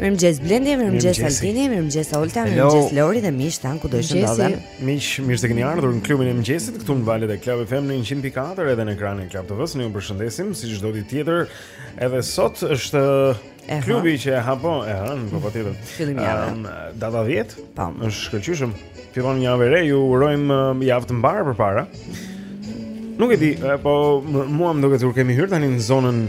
Mirëmëngjes Blendi, mirëmëngjes Altini, mirëmëngjes Olta, mirëmëngjes Lori dhe miqtë tanë kudo që ndodhen. Miq, mirë se keni ardhur në klubin e mëngjesit këtu në valët e Club FM në 100.4 edhe në ekranin e Club TV-s. Ne ju përshëndesim si çdo ditë tjetër. Edhe sot është klubi që e hap, po, e hënë, po patjetër. Po fillim jave. Um, data 10. Po. Është shkëlqyshëm. Fillon një javë e re, ju urojmë um, javë të mbarë përpara. Nuk e di, po mua më duket sikur kemi hyrë tani në zonën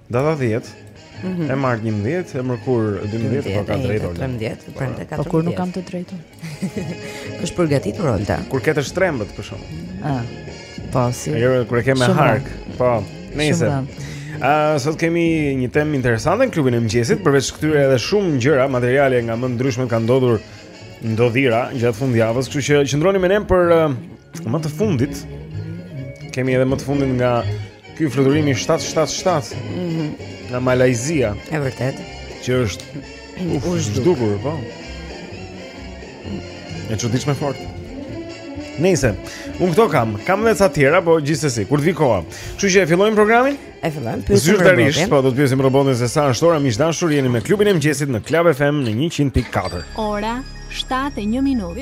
Data 10 mhm. e martë 11 e mërkurë 12 po ka të drejtë Olta. 13, po prandaj ka të drejtë. Po kur nuk kam të drejtë. Është përgatitur Olta. Kur e ke të shtrembër për shkak. Ah. Po si. Ajo kur e ke me hark. Po, nejse. Ah, sot kemi një temë interesante në klubin e mëngjesit, përveç këtyre edhe shumë gjëra, materiale nga më të ndryshmet kanë ndodhur ndodhira gjatë fundjavës, kështu që qëndroni me ne për më të fundit. Kemi edhe më të fundit nga Ky fluturimi 777 mm nga Malajzia. E vërtetë. Që është uf, zhdukur, po. E çuditshme fort. Nejse unë këto kam, kam edhe ca të tjera, po gjithsesi, kur të vijë koha. Kështu që e fillojmë programin? E fillojmë. Zyrtarisht. Po do të pyesim robotin se sa është ora, miq të dashur, jeni me klubin e mëngjesit në Club FM në 100.4. Ora 7:01 minutë.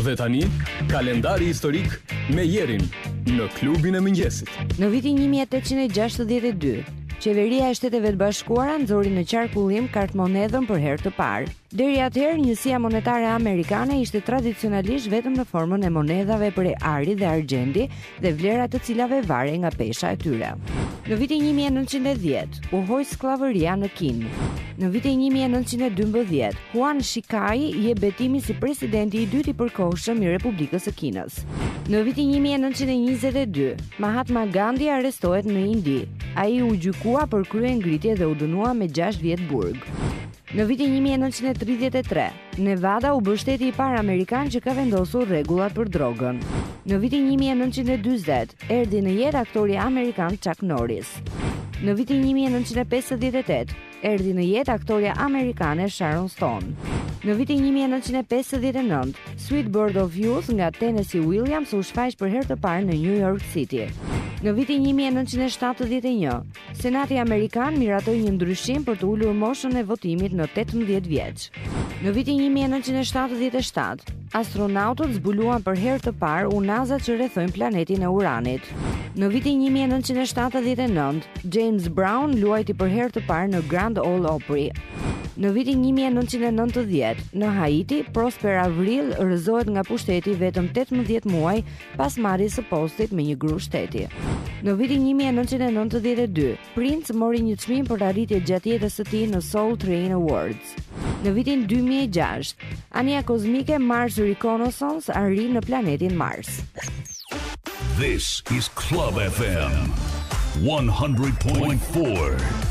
Dhe tani, kalendari historik me Jerin në klubin e mëngjesit. Në vitin 1862, qeveria e Shteteve të Bashkuara nxori në qarkullim kartëmonedhën për herë të parë. Deri atëherë, njësia monetare amerikane ishte tradicionalisht vetëm në formën e monedhave prej ari dhe argjendi dhe vlera e të cilave varej nga pesha e tyre. Në vitin 1910, u hoq skllavëria në Kinë. Në vitin 1912, Juan Shikai jep betimin si presidenti i dytë i përkohshëm i Republikës së Kinës. Në vitin 1922, Mahatma Gandhi arestohet në Indi. Ai u gjykua për kryengritje dhe u dënua me 6 vjet burg. Në vitin 1933, Nevada u bë shteti i parë amerikan që ka vendosur rregullat për drogën. Në vitin 1940, erdhi në jetë aktori amerikan Chuck Norris. Në vitin 1958, erdhi në jetë aktorja amerikane Sharon Stone. Në vitin 1959, Sweet Bird of Youth nga Tennessee Williams u shfaq për herë të parë në New York City. Në vitin 1971, Senati amerikan miratoi një ndryshim për të ulur moshën e votimit në 18 vjeç. Në vitin 1977, astronautët zbuluan për herë të parë unazat që rrethojnë planetin e Uranit. Në vitin 1979, James Brown luajti për herë të parë në Grand Ole Opry. Në vitin 1990, në Haiti, Prosper Avril rrëzohet nga pushteti vetëm 18 muaj pas marrjes së postit me një grusht shteti. Në vitin 1992, Prince mori një çmim për arritje gjatë jetës së tij në Soul Train Awards. Në vitin 2006, anija kozmike Mars Reconnaissance arrin në planetin Mars. This is Club FM 100.4.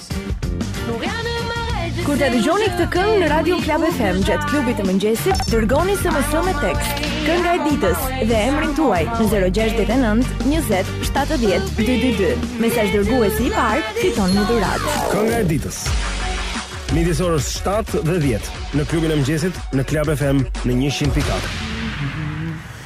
Kur ta dëgjoni këtë këngë në Radio Klab FM gjatë klubit të mëngjesit, dërgoni SMS me tekst Kënga e ditës dhe emrin tuaj në 069 20 70 222. Mesazh dërguesi i parë, fiton një dhuratë. Kënga e ditës. Midis orës 7 dhe 10 në klubin e mëngjesit në Klab FM në 100.4.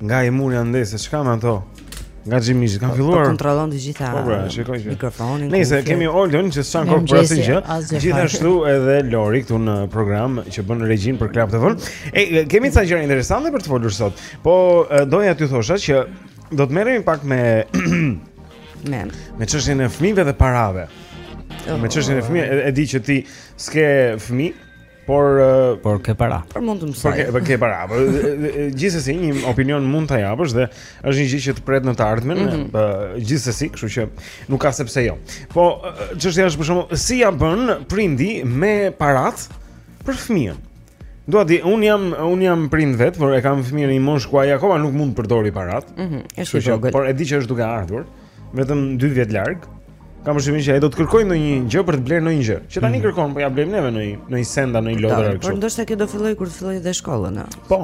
Nga i murja ndese, ç'kam, ato? Nga zhimëzhi, kam po, filluar Po kontrolon të gjitha po, pra, mikrofonin Nëjse, kemi Olden që s'çan kokë për asgjë Gjithashtu edhe Lori këtu në program që bën regjinë për Klab TV-në E, kemi ca gjëra interesante për të folur sot Po, doja t'ju thosha që do të merremi pak me Me Me çështjen e fmijve dhe parave oh. Me qështjën e fmive, e, e di që ti s'ke fmij Por por ke para. Por mund të mësoj. Por ke para. Por gjithsesi një opinion mund ta japësh dhe është një gjë që të pret në të ardhmen, mm -hmm. gjithsesi, kështu që nuk ka sepse jo. Po çështja është për shembull si ja bën prindi me parat për fëmijën. E di, unë jam unë jam prind vet, por e kam fëmijën në moshë ku ai akoma nuk mund të përdori parat. Mhm. Mm është i vogël. Por e di që është duke ardhur, vetëm 2 vjet larg. Kam përshtypjen që ai do të kërkojë ndonjë gjë për të blerë ndonjë gjë. Që tani mhm. kërkon, po ja blejmë neve në një në një senda, në një lodër kështu. Por ndoshta kjo do fillojë kur të fillojë dhe shkollën. Po.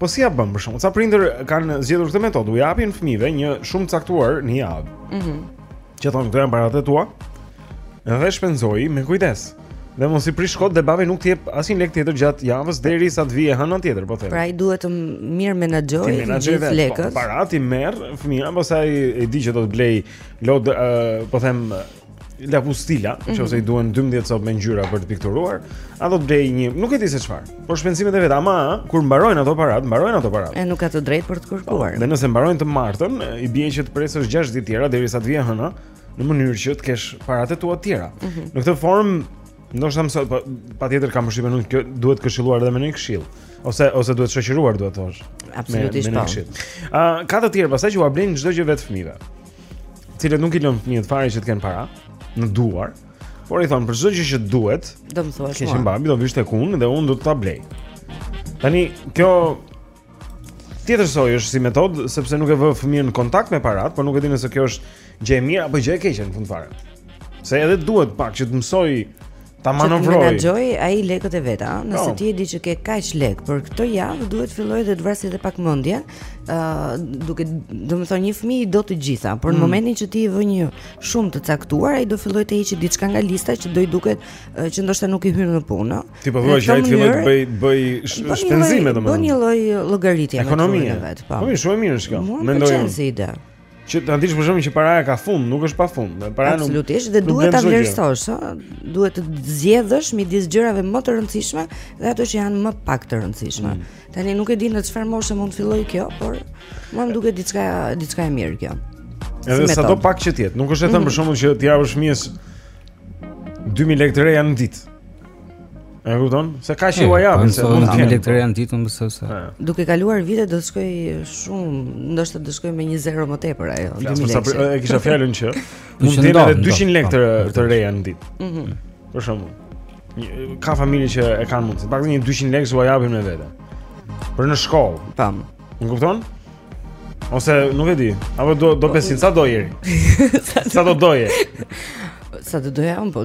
Po si ja bën për shembull? Sa prindër kanë zgjedhur këtë metodë, u japin fëmijëve një shumë të caktuar në javë. Mhm. Mm që thonë këto janë paratë e tua. Dhe shpenzoji me kujdes. Dhe mos i prish kot dhe babi nuk të jep asnjë lek tjetër gjatë javës deri sa të vijë e hëna tjetër, po them. Pra i duhet të mirëmenaxhojë lekët. Po, paratë i merr fëmija, pastaj e di që do të blejë Lod, uh, po them lapustila, mm -hmm. ose i duhen 12 copë me ngjyra për të pikturuar, a do të blejë një, nuk e di se çfarë, por shpenzimet e veta, ama kur mbarojnë ato paratë, mbarojnë ato paratë. E nuk ka të drejtë për të kërkuar. Dhe nëse mbarojnë të martën, i bie që të presësh 6 ditë të tjera derisa të vijë e hëna, në mënyrë që të kesh paratë e tua të tjera. Mm -hmm. Në këtë formë Ndoshta, po patjetër kam përshtypjen unë kjo duhet këshilluar edhe me një këshillë. Ose ose duhet shoqëruar duhet thoja. Absolutisht po. Ë uh, ka të tjerë, pastaj që u blejnë çdo gjë vetë fëmijëve. Të cilët nuk i lënë fëmijët fare që të kenë para në duar. Por i thonë për çdo gjë që duhet, do të më thuash. Ke shpirt i babit do vish tek unë dhe unë do ta blej. Tani kjo Tjetër soi është si metodë sepse nuk e vë fëmijën në kontakt me parat, por nuk e di nëse kjo është gjë e mirë apo gjë e keqe në fund fare. Se edhe duhet pak që të mësojë ta manovrojë. Të menaxhojë ai lekët e veta, ëh, nëse Po. ti e di që ke kaq lek për këtë javë, duhet të fillojë dhe të vrasë edhe pak mendjen, ëh, uh, duke domethënë një fëmijë i do të gjitha, por mm. në momentin që ti i vë një shumë të caktuar, ai do fillojë të heqë diçka nga lista që do i duket uh, që ndoshta nuk i hyn në punë. Ti po thua që ai fillon të bëjë bëjë shpenzime domethënë. Bën një lloj llogaritje ekonomie vetë, po. Po shumë mirë është kjo. Mendoj se është ide. Që ta dish për shembull që paraja ka fund, nuk është pa fund. Paraja nuk Absolutisht dhe duhet ta vlerësosh, ëh. Duhet të zgjedhësh midis gjërave më të rëndësishme dhe ato që janë më pak të rëndësishme. Mm. Tani nuk e di në çfarë moshe mund të fillojë kjo, por mua më duket diçka diçka e mirë kjo. Edhe sado pak që të jetë, nuk është e thënë mm. për shembull që t'i japësh fëmijës 2000 lekë të reja në ditë. E kupton? Se ka shiu ajo, po, se mund të kemi lektor janë ditur më së sa. Duke kaluar vite do të shkojë shuma, ndoshta do të shkojë me një zero më tepër ajo. Ja, po se e kisha fjalën që mund të jetë 200 lekë të reja në ditë. Mhm. Për shembull, ka familje që e kanë mundësinë, pak një 200 lekë u japin me vete. Për në shkollë. Tam. Më kupton? Ose nuk e di, apo do do besin sa doje Eri. Sa do doje. Sa do doja unë po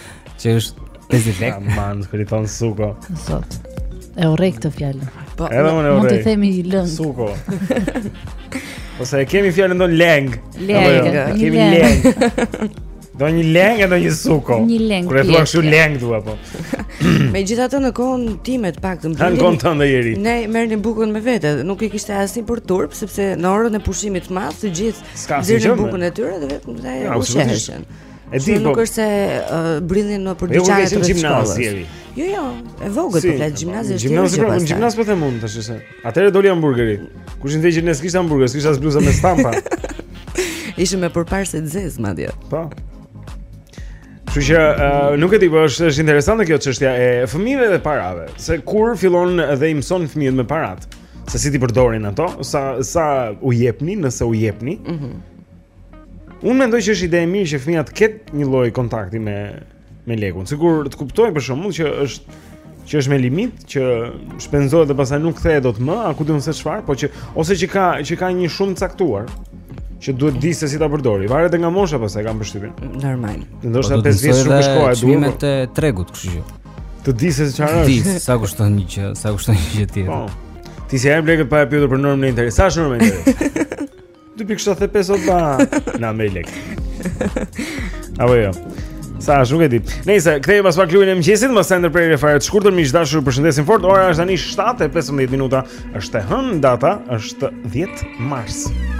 Që është 50 lekë. Aman, kriton suko. Sot. E urrej këtë fjalë. Po. Edhe unë e urrej. Mund të themi lëng. Suko. Ose e kemi fjalën tonë lëng. Lëng. Jo? Kemi lëng. Do një lëng e do një suko Një lëng Kur e thua kështu lëng thua po Megjithatë në kohën time të paktën Në kohën tënde Eri Ne merrnim bukën me vete Nuk e kishte asnjë për turp Sepse në orën e pushimit të madh Të gjithë zinin bukën e tyre dhe vetëm ushqeheshin E di, nuk po- është se uh, blinim nëpër dyqanet e shkollës. Jo, jo, e vogël si, po flet për gjimnazin është. Gjimnazi po, gjimnazi po them unë tash se. Atëherë doli hamburgeri. Kur ishim ne s'kishte hamburger, s'kishte as bluza me stampa. Ishim me përparëse të zezë madje. Po. Kështu që uh, nuk e di, po është është interesante kjo çështja e fëmijëve dhe parave, se kur fillon dhe i mëson fëmijët me parat, se si t'i përdorin ato, sa sa u jepni, nëse u jepni. Mhm. Mm Unë mendoj që është ide e mirë që fëmija të ketë një lloj kontakti me me lekun. Sikur të kuptojë për shembull që është që është me limit, që shpenzohet dhe pastaj nuk kthehet dot më, a ku di unë se çfarë, po që ose që ka që ka një shumë të caktuar që duhet di se si ta përdorë. Varet nga mosha pastaj kam përshtypjen. Normal. Ndoshta 5 vjet shumë shkoa duhet. Çmimet po. e tregut, kështu që. Të di se çfarë është. Di sa kushton një gjë, sa kushton një gjë tjetër. Po. Ti s'ia jep lekët pa e pyetur për normën e interesit më 2.75 o ba Na me lek Apo jo Sa është nuk e di Nejse, kthehemi pas pak klubin e mëngjesit Mbas një ndërprerje fare të shkurtër Miq të dashur përshëndesim fort Ora është tani 7.15 minuta është e hënë data është 10 mars Mars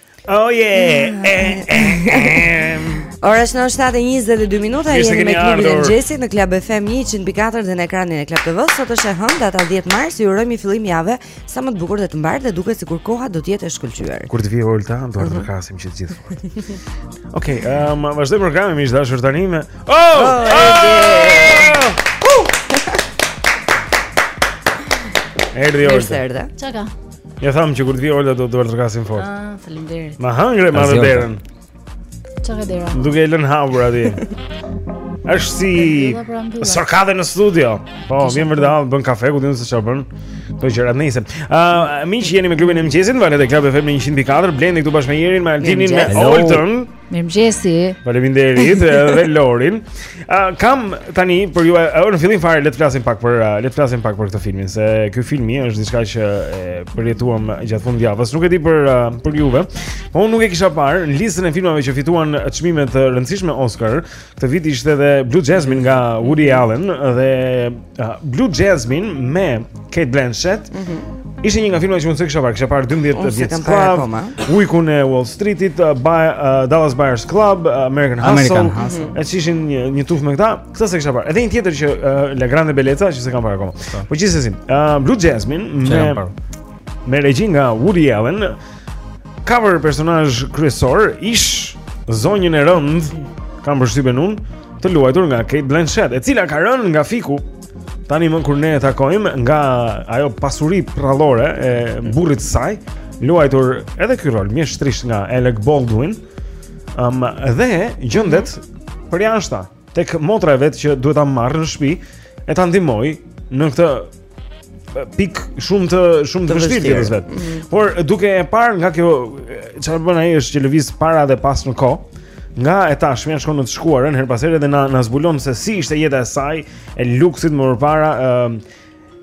Oh yeah. Ora është tani 7:22 minuta jemi me klubin e mëngjesit në Club FM 104 dhe në ekranin e Club TV. Sot është e hënë data 10 mars, ju urojmë një fillim jave sa më të bukur dhe të mbarë dhe duket sikur koha do të jetë e shkëlqyer. Kur të vijë Olta, do të mhm. duartrokasim që të gjithë. Okej, ehm vazhdojmë programin miq të dashur tani me Oh! oh, oh! Erdi Olta. Çka ka? Ja thamë që kur të vijë Olta do të duartrokasim fort. Ah, faleminderit. Ma hëngre ma derën. Çfarë dera? Duke e lënë hapur aty. Është si sorkadhe në studio. Po, vjen vërtet bën kafe, ku di unë se çfarë bën. Këto gjëra nejse. Ë, miq jeni me klubin e mëngjesit, valët e Club FM 104, Blendi këtu bashkë me Jerin, me Altinin, me Oltën. Mirëmëngjesi. Faleminderit edhe Lorin. Uh, kam tani për ju, uh, në fillim fare le të flasim pak për uh, le të flasim pak për këtë filmin, se ky filmi është diçka që e përjetuam gjatë fundjavës. Nuk e di për uh, për juve, po unë nuk e kisha parë në listën e filmave që fituan çmime të rëndësishme Oscar, Këtë vit ishte dhe Blue Jasmine nga Woody Allen dhe uh, Blue Jasmine me Cate Blanchett. Mm -hmm. Ishte një nga filmat që unë s'kisha parë, kisha parë 12 vjet skllav, Ujkun e Wall Streetit, uh, by, uh, Dallas Buyers Club, uh, American Hustle. American Hustle. Mm -hmm. ishin një, një tufë me këta, këtë s'e kisha parë. Edhe një tjetër që uh, La Grande Bellezza që s'e kam parë akoma. Po, po gjithsesi, uh, Blue Jasmine me me regji nga Woody Allen, Ka për personazh kryesor ish zonjën e rëndë, kam përshtypjen unë, të luajtur nga Cate Blanchett, e cila ka rënë nga fiku. Tanimë kur ne e takojmë nga ajo pasuri përrallore e burrit të saj, luajtur edhe ky rol mjeshtrisht nga Alec Baldwin, um, dhe gjendet përjashta. tek motra e vet që duhet ta marrë në shtëpi e ta ndihmojë në këtë pikë shumë të shumë të vështirë të vet. Mm -hmm. Por duke e parë nga kjo çfarë bën ai është që lëviz para dhe pas në kohë nga e tashmja shkon në të shkuarën herë pas here dhe na na zbulon se si ishte jeta e saj e luksit më përpara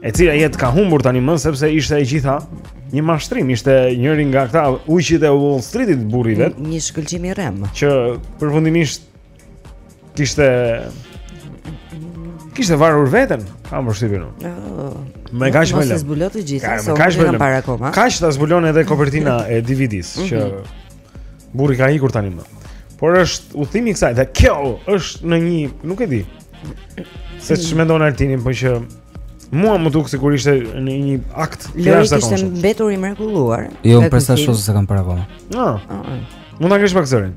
e cila jetë ka humbur tani më sepse ishte e gjitha një mashtrim ishte njëri nga këta ujqit e Wall Streetit burri i vet një shkëlqim i rremë që përfundimisht Kishte kishte varur veten, kam përshtypjen unë. Oh. Më kaq më lë. Mos i zbulo të gjitha, se s'e kam parë akoma. Kaq ta zbulon edhe kopertina e DVD-s që mhm. burri ka ikur tani më. Por është udhëtimi i kësaj, dhe kjo është në një, nuk e di. Se ç'mendon Altini, po mua më duk sikur ishte në një akt të jashtëzakonshëm. Lëri kishte mbetur i mrekulluar. Jo, më pret ta shoh se s'e kam parë akoma. No. Ah, ah, ah. Mund të kështë pak sërin.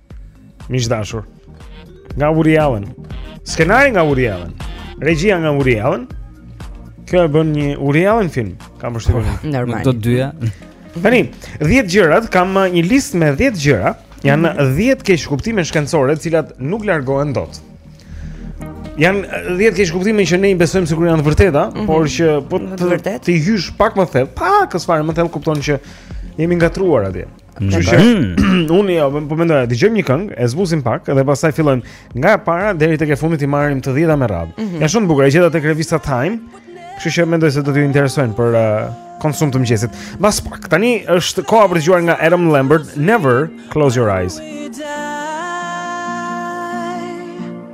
Miq të dashur. Nga Woody Allen. Skenari nga Woody Allen. Regjia nga Woody Allen. Kjo e bën një Woody Allen film, kam përshtypjen. Po, normal. Të dyja. Tani, 10 gjërat, kam uh, një listë me 10 gjëra. Janë 10 mhm. keqkuptime shkencore, të cilat nuk largohen dot. Janë 10 uh, keqkuptime që ne i besojmë sikur janë të vërteta, mm -hmm. por që po të, t'i hysh pak më thellë, pak as fare më thellë kupton që jemi ngatërruar atje. Kështu që unë jo, po mendoj, dëgjojmë një këngë, e zbusim pak dhe pastaj fillojmë nga e para deri tek e fundit i marrim të dhjeta me radhë. Mm -hmm. Janë shumë bukur, e gjeta tek revista Time. Kështu që mendoj se do t'ju interesojnë për uh, konsum të mëngjesit. Mbas pak, tani është koha për të dëgjuar nga Adam Lambert, Never Close Our Eyes.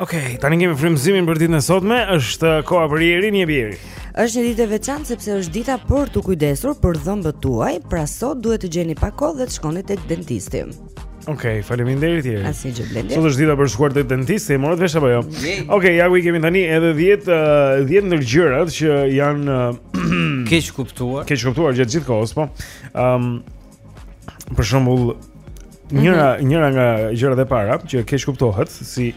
Okej, okay, tani kemi frymëzimin për ditën e sotme, është uh, koha për Jerin, jepi Jeri. Është një ditë e veçantë sepse është dita për t'u kujdesur për dhëmbët tuaj, pra sot duhet të gjeni pak kohë dhe të shkoni tek dentisti. Okej, okay, faleminderit Jeri. Asgjë Blendi. Sot është dita për të shkuar tek dentisti, e morët vesh apo jo? Okej, okay, ja ku i kemi tani edhe 10 uh, 10 ndër gjërat që janë uh, keqkuptuar. Keqkuptuar gjatë gjithë kohës, po. Ëm um, për shembull njëra mm -hmm. njëra nga gjërat e para që keqkuptohet si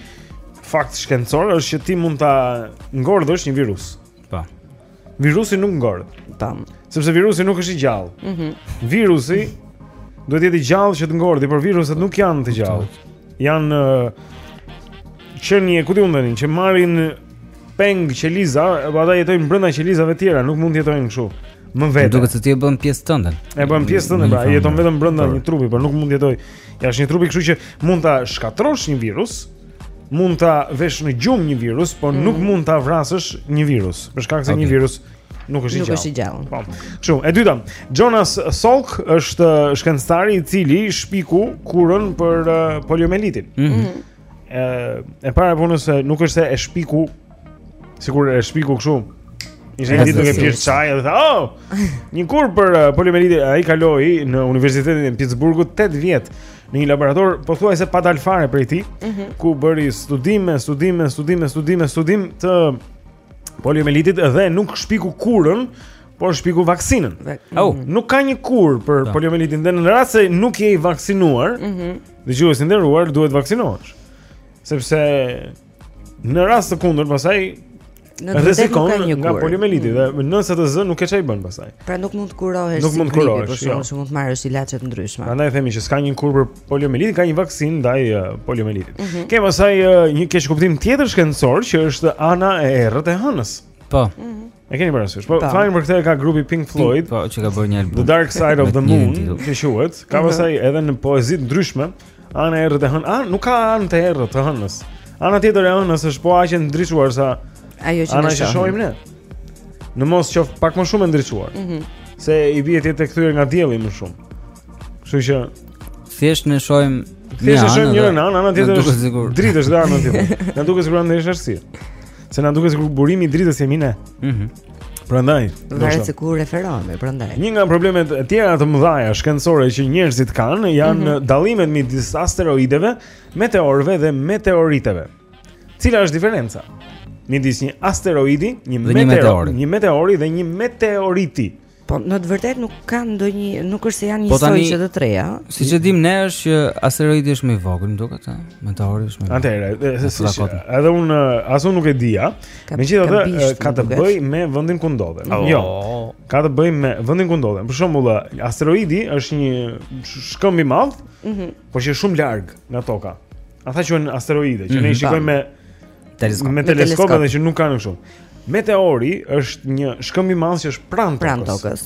fakt shkencor është që ti mund ta ngordhësh një virus. Po. Virusi nuk ngordh. Tamam. Sepse virusi nuk është i gjallë. Mhm. Mm virusi duhet të jetë i gjallë që të ngordhi, por viruset nuk janë të gjallë. Janë uh, qenie, ku di unë tani, që marrin peng qeliza, po ata jetojnë brenda qelizave të tjera, nuk mund të jetojnë kështu. Më vete. Duhet se ti e bën pjesë tënde. E bën pjesë tënde, pra, jeton vetëm brenda një trupi, por nuk mund të jetojë jashtë një trupi, kështu që mund ta shkatërrosh një virus, mund ta vesh në gjumë një virus, por mm. nuk mund ta vrasësh një virus, për shkak se okay. një virus nuk është i gjallë. Nuk është i gjallë. Po. Kështu, e dyta, Jonas Salk është shkencëtari i cili shpiku kurën për uh, poliomelitin. Mm -hmm. E, e para e punës se nuk është se e shpiku Sikur e shpiku këshu Ishte një ditë duke pirë çaj dhe tha, "Oh, një kurë për uh, poliomelitin ai kaloi në Universitetin e Pittsburghut 8 vjet në një laborator pothuajse pa dal fare prej tij, mm -hmm. ku bëri studime, studime, studime, studime, studim të poliomelitit dhe nuk shpiku kurën, por shpiku vaksinën. Oh. Nuk ka një kurë për po. poliomelitin dhe në rast se nuk je i vaksinuar, mm -hmm. Dëgjues i nderuar, duhet të vaksinohesh. Sepse në rast të kundër pastaj rrezikon nga poliomieliti dhe mm. nëse të zë nuk ke ça i bën pastaj. Pra nuk mund të kurohesh. Nuk mund të kurohesh, por jo. shumë mund të marrësh ilaçe të ndryshme. Prandaj themi që s'ka një kurë për poliomielitin, ka një vaksinë ndaj uh, poliomielitit. Mm -hmm. Ke pastaj uh, një keqkuptim tjetër shkencor që është ana e errët e hënës. Po. Mm -hmm. E keni parasysh. Po fajin për këtë e ka grupi Pink Floyd. Po që ka bërë një album. The Dark Side of the Moon, që quhet. Ka mhm. pasaj edhe në poezi të ndryshme, ana e errët e hënës. Ah, nuk ka anë të errët të hënës. Ana tjetër e hënës është po aq e ndriçuar sa ajo që ne shohim ne. Në mos qoftë pak më shumë e ndriçuar. Mhm. Mm se i bie të jetë kthyer nga dielli më shumë. Kështu që thjesht ne shohim Thjesht e shohim njërën anë, ana tjetër është dritë është dhe anë tjetër. Na duket sikur ndeshë është si. Se na duket sikur burimi i dritës jemi ne. Mhm. Mm prandaj, varet se ku referohemi, prandaj. Një nga problemet e tjera të mëdha shkencore që njerëzit kanë janë mm -hmm. dallimet midis asteroideve, meteorëve dhe meteoriteve. Cila është diferenca? Midis një asteroidi, një, një meteor, një meteori dhe një meteoriti. Po në të vërtetë nuk ka ndonjë, nuk është se janë po njësoj që të treja. Siç e dimë ne është që asteroidi është më i vogël, më duket, ëh, meteori është më. Atëherë, edhe unë as unë nuk e dija. Megjithatë, ka të bëjë me vendin ku ndodhen. Oh. Jo. Ka të bëjë me vendin ku ndodhen. Për shembull, asteroidi është një shkëmb i madh, mhm. por që është shumë larg nga Toka. Ata quhen asteroide, që ne i mhm. shikojmë me teleskop. Me teleskop edhe që nuk kanë kështu. Meteori është një shkëmb i madh që është pranë tokës. Pranë tokës.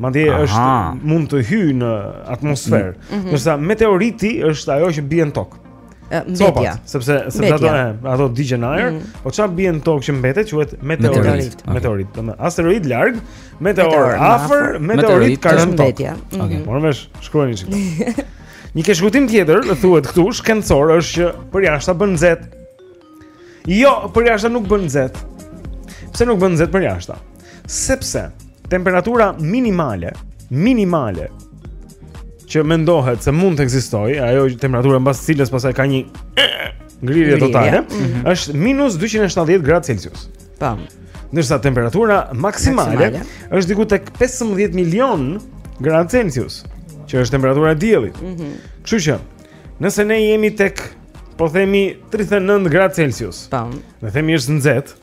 Madje është mund të hyjë në atmosferë. Mm -hmm. Ndërsa meteoriti është ajo që bie në tokë. Mbetja, sepse sepse ato ato digjen në ajër, mm -hmm. po çfarë bie në tokë që mbetet quhet meteorit. Meteorit, okay. meteorit domethënë asteroid larg, meteor afër, meteorit ka rënë në tokë. Okej, okay. Mhm. po m'i shkruaj një çik. Një keqkuptim tjetër, thuhet këtu, shkencor është që përjashta bën nxehtë. Jo, përjashta nuk bën nxehtë. Pse nuk bën nxehtë përjashta? Sepse temperatura minimale, minimale që mendohet se mund të ekzistojë, ajo temperatura mbas së cilës pasaj ka një ngrirje totale, mm -hmm. është -270 gradë Celsius. Po. Ndërsa temperatura maksimale, maksimale. është diku tek 15 milion gradë Celsius, që është temperatura e diellit. Mhm. Mm Kështu që, nëse ne jemi tek po themi 39 gradë Celsius. Po. Ne themi është nxehtë.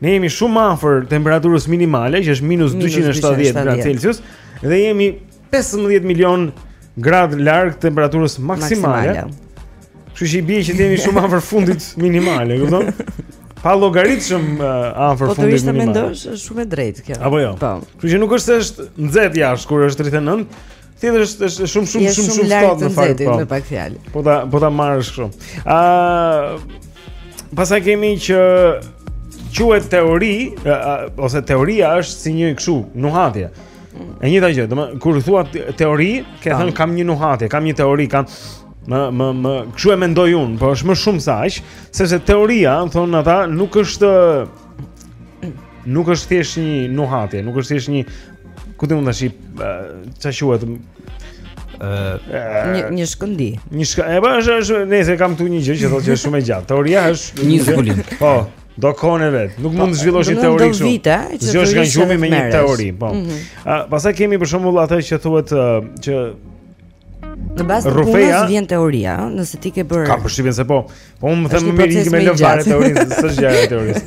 Ne jemi shumë afër temperaturës minimale, që është minus, minus 270, 270 gradë Celsius dhe jemi 15 milion gradë larg temperaturës maksimale. Kështu që i bie që jemi shumë afër fundit minimale, e kupton? Pallogaritshëm uh, afër po fundit minimale. Po të mendosh, është shumë e drejtë kjo. Apo jo. Po. Kështu që nuk është se është nxehtë jashtë kur është 39, është është shumë shumë shumë shumë ftohtë në fakt. Po. Me pak fjalë. Po ta po ta marrësh kështu. Ë uh, Pastaj kemi që quhet teori ose teoria është si një kështu nuhatje. E njëjta gjë, domethënë kur thua teori, ke thënë kam një nuhatje, kam një teori, kam më më më kshu e mendoj un, po është më shumë se aq, sepse teoria, thonë ata, nuk është nuk është thjesht një nuhatje, nuk është thjesht një ku të mund tash ç'a quhet një një shkëndijë. Një shkëndijë, e bash, po, nëse kam këtu një gjë që thotë që është shumë e gjatë. Teoria është një zbulim. Po. Do kohën e vet. Nuk mund të po, zhvillosh një teori kështu. Zgjohesh nga gjumi me një teori, po. Mm -hmm. uh, pastaj kemi për shembull atë që thuhet uh, që Në bazë të punës vjen teoria, nëse ti ke bërë. Kam përshtypjen se po. Po unë më them më mirë ikë me lëvare teorinë, s'është gjë e teorisë.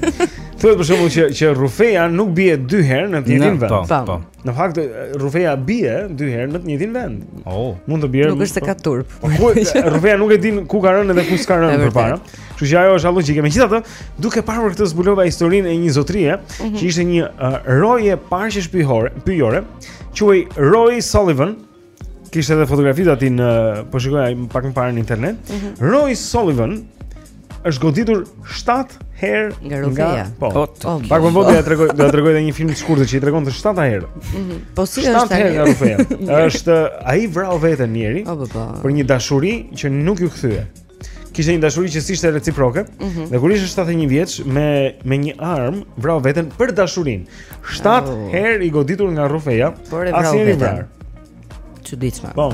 Thuhet për shembull që që rrufeja nuk bie dy herë në të njëjtin vend. Po, po. Në fakt rrufeja bie dy herë në të njëjtin vend. Oh, mund të bjerë. Nuk është se ka turp. Po, ku rrufeja nuk e din ku ka rënë dhe ku s'ka rënë përpara. Kështu që ajo është logjike. Megjithatë, duke parë këtë zbulova historinë e një zotërie mm -hmm. që ishte një uh, roje parqesh pyjore, pyjore, quhej Roy Sullivan, Kishte edhe fotografi aty. Po shikoja pak më parë në internet mm -hmm. Roy Sullivan është goditur 7 herë nga rrufeja. Po. Oh, oh, Pak më vonë do ta tregoj, do ta tregoj edhe një film të shkurtër që i tregon të 7 herë. Mhm. Po si është? 7 herë nga rrufeja. Dhe ai vrau veten njeri. Po po po. Për një dashuri që nuk iu kthye. kishte një dashuri që s'ishte reciproke mm -hmm. dhe kur ishte 71 vjeç me me një armë vrau veten për dashurinë. 7 oh. herë i goditur nga rrufeja, asnjë s'e vrau. Çuditshme. Po.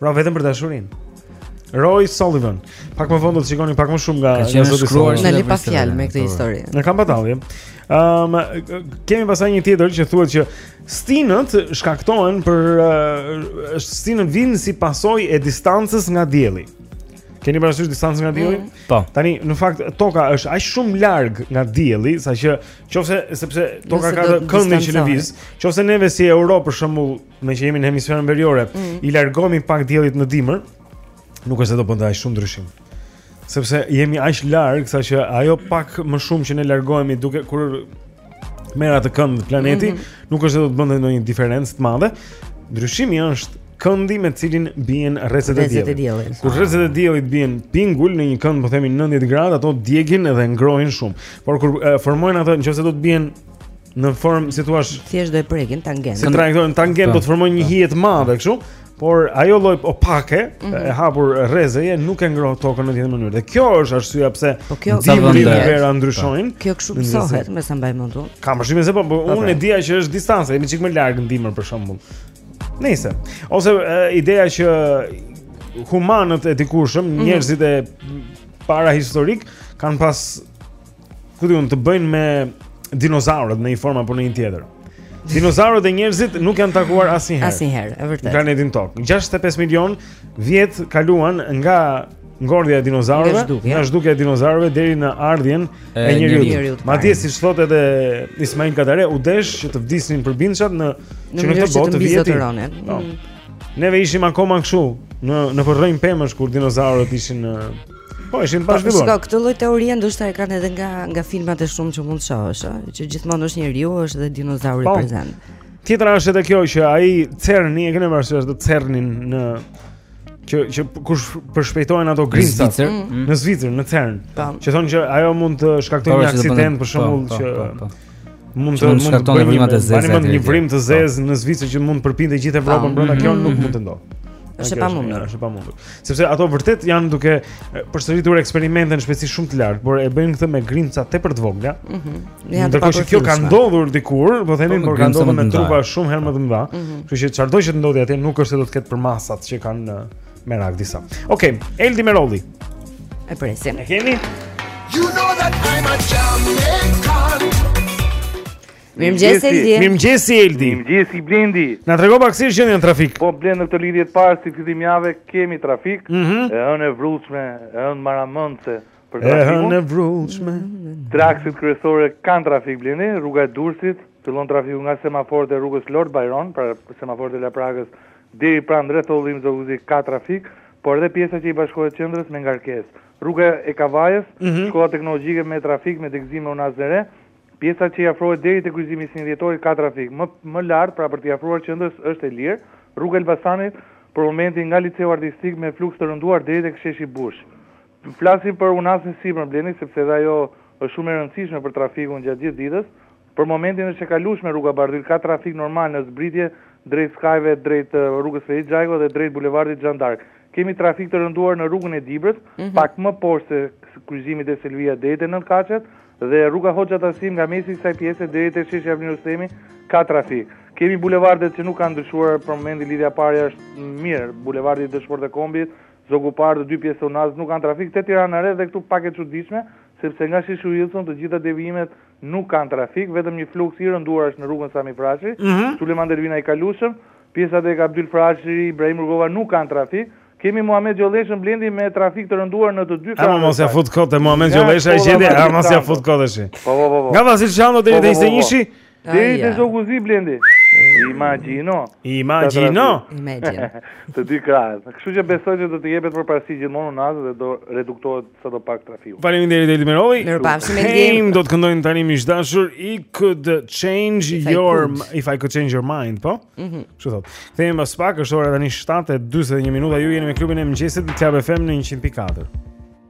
Vrau veten për dashurinë. Roy Sullivan. Pak më vonë do të shikoni pak më shumë nga nga zoti Sullivan. Na le pa fjalë me këtë histori. Në kam batalje. Ëm um, kemi pastaj një tjetër që thuhet që stinët shkaktohen për uh, stinët vijnë si pasojë e distancës nga dielli. Mm Keni parasysh distancën nga mm. dielli? Mm. Po. Tani në fakt toka është aq shumë larg nga dielli, saqë qoftë se sepse toka ka këndin që lëviz, qoftë se neve si Europë për shembull, meqë jemi në hemisferën veriore, mm. i largohemi pak diellit në dimër, nuk është se do bënte aq shumë ndryshim. Sepse jemi aq larg saqë ajo pak më shumë që ne largohemi duke kur merr atë kënd planeti, mm -hmm. nuk është se do të bënte ndonjë diferencë të madhe. Ndryshimi është këndi me të cilin bien rrezet e diellit. Kur rrezet e diellit bien pingul në një kënd, po themi 90 gradë, ato djegin dhe ngrohin shumë. Por kur e, formojnë ato, në qoftë se do të bien në formë, si thua, thjesht do e prekin tangent. Si trajtojnë tangent, do të formojnë një hije të madhe kështu. Por ajo lloj opake mm -hmm. e hapur rrezeje nuk e ngroh tokën në të njëjtën mënyrë. Dhe kjo është arsyeja pse dimri me verën ndryshojnë. Po, kjo kështu bëhet me sa mbaj mend unë. Kam përshtypjen se po, po, po unë e dija që është distanca, jemi çik më larg në dimër për shembull. Nëse, ose e, ideja që humanët e dikurshëm, mm -hmm. njerëzit e parahistorik, kanë pas ku di unë të bëjnë me dinozaurët në një formë apo në një tjetër. Dinozaurët e njerëzit nuk janë takuar asnjëherë. Asnjëherë, e vërtetë. Planetin Tokë. 65 milion vjet kaluan nga ngordhja e dinozaurëve, nga zhdukja e dinozaurëve deri në ardhjen e, e njeriut. Madje siç thotë edhe Ismail Kadare, u desh që të vdisnin përbindëshat që në këtë botë të vijë. Po. Mm. Neve ishim akoma kështu, nëpër rrëzë pemësh kur dinozaurët ishin në Po, është një bashkë. Po, këtë lloj teorie ndoshta e kanë edhe nga nga filmat e shumtë që mund të shohësh, ëh, që gjithmonë është njeriu, është edhe dinozauri po, prezent. Tjetra është edhe kjo që ai Cerni e ke parasysh atë Cernin në që që ku përshpejtohen ato grimca në Zvicër, mm. në Cern. Po. Që thonë që ajo mund të shkaktojë po, një aksident për shembull që mund të mund të shkaktojë vrimat e zeza. Tani një vrimë të po. zezë në Zvicër që mund të përpinte gjithë Evropën brenda, mhm. kjo nuk mund të ndodhë. Është e pamundur. Është e pamundur. Sepse ato vërtet janë duke përsëritur eksperimente në shpejtësi shumë të lartë, por e bëjnë këtë me grimca tepër të vogla. Mhm. Mm Ndërkohë që kjo ka ndodhur dikur, po themi por ka ndodhur me trupa shumë herë më të mëdha. Mhm. Kështu që çfarëdo që të ndodhë atje nuk është se do të ketë përmasat që kanë Merak disa. Okej, okay, Eldi Merolli. E presim. E kemi? You know that I'm a Jamaican. Mirëmëngjes Eldi. Mirëmëngjes Eldi. Mirëmëngjesi Blendi. Na trego pak si është gjendja në trafik. Po Blend në këtë lidhje të parë si fillim jave kemi trafik. Mm -hmm. E hënë e vrrullshme, e hënë maramëndse për trafikun. E hënë e vrrullshme. Akset kryesore kanë trafik Blendi, rruga e Durrësit, fillon trafiku nga semaforët e rrugës Lord Byron, pra semaforët e Laprakës Deri pranë rrethollimit Zogu i Zi ka trafik, por edhe pjesa që i bashkohet qendrës me ngarkesë. Rruga e Kavajës, shkolla teknologjike me trafik me degëzime Unazën e Re, pjesa që i afrohet deri te kryqëzimi 21 Dhjetori ka trafik. Më lart, pra për t'i afruar qendrës është e lirë. Rruga e Elbasanit për momentin nga Liceu Artistik me fluks të rënduar deri tek sheshi Bush. Flasim për unazën e sipërm Blendi sepse edhe ajo është shumë e rëndësishme për trafikun gjatë gjithë ditës. Për momentin është e kalueshme rruga Bardhyl, ka trafik normal në zbritje drejt skajeve, drejt rrugës Ferit Xhajko dhe drejt bulevardit Zhan d'Ark. Kemi trafik të rënduar në rrugën e Dibrës, pak më poshtë se kryqëzimi te Selvia deri te Nëntëkatëshet dhe rruga Hoxha Tahsim nga mesi i kësaj pjese deri te sheshi Avni Rustemi ka trafik. Kemi bulevardet që nuk kanë ndryshuar për momentin lidhja e parë është mirë, bulevardi Dëshmorët e Kombit Zogu i Parë dhe pjesë unazë nuk kanë trafik te Tirana e Re dhe këtu pak e çuditshme sepse nga Sheshi Uilson të gjitha devijimet nuk kanë trafik vetëm një fluks i rënduar është në rrugën Sami Frashëri, Sulejman Delvina i kalueshëm, pjesa tek Abdyl Frashëri, Ibrahim Rugova nuk kanë trafik. Kemi Muhamet Gjolleshën Blendi me trafik të rënduar në të dy krahët e saj. Ama mos ia fut kot te Muhamet Gjollesha e gjeti, ama mos ia fut kot tash. Po po po. Nga Vasil Shanto deri te 21-shi. Deri te Zogu i Zi Blendi. Imagjino. Imagjino. Imagjino. Të dy krahët. Kështu që besoj se do të jepet përparësi gjithmonë unazës dhe do reduktohet sado pak trafiku. Faleminderit Eldi Merolli. Mirupafshim Eldi. Haim do të këndojë tani miq të dashur i could change if your I if I could change your mind, po? Mhm. Mm Kështu thotë. Kthehemi pas pak, është ora tani 7:41 minuta. Ju jeni me klubin e mëngjesit në Club FM në 100.4.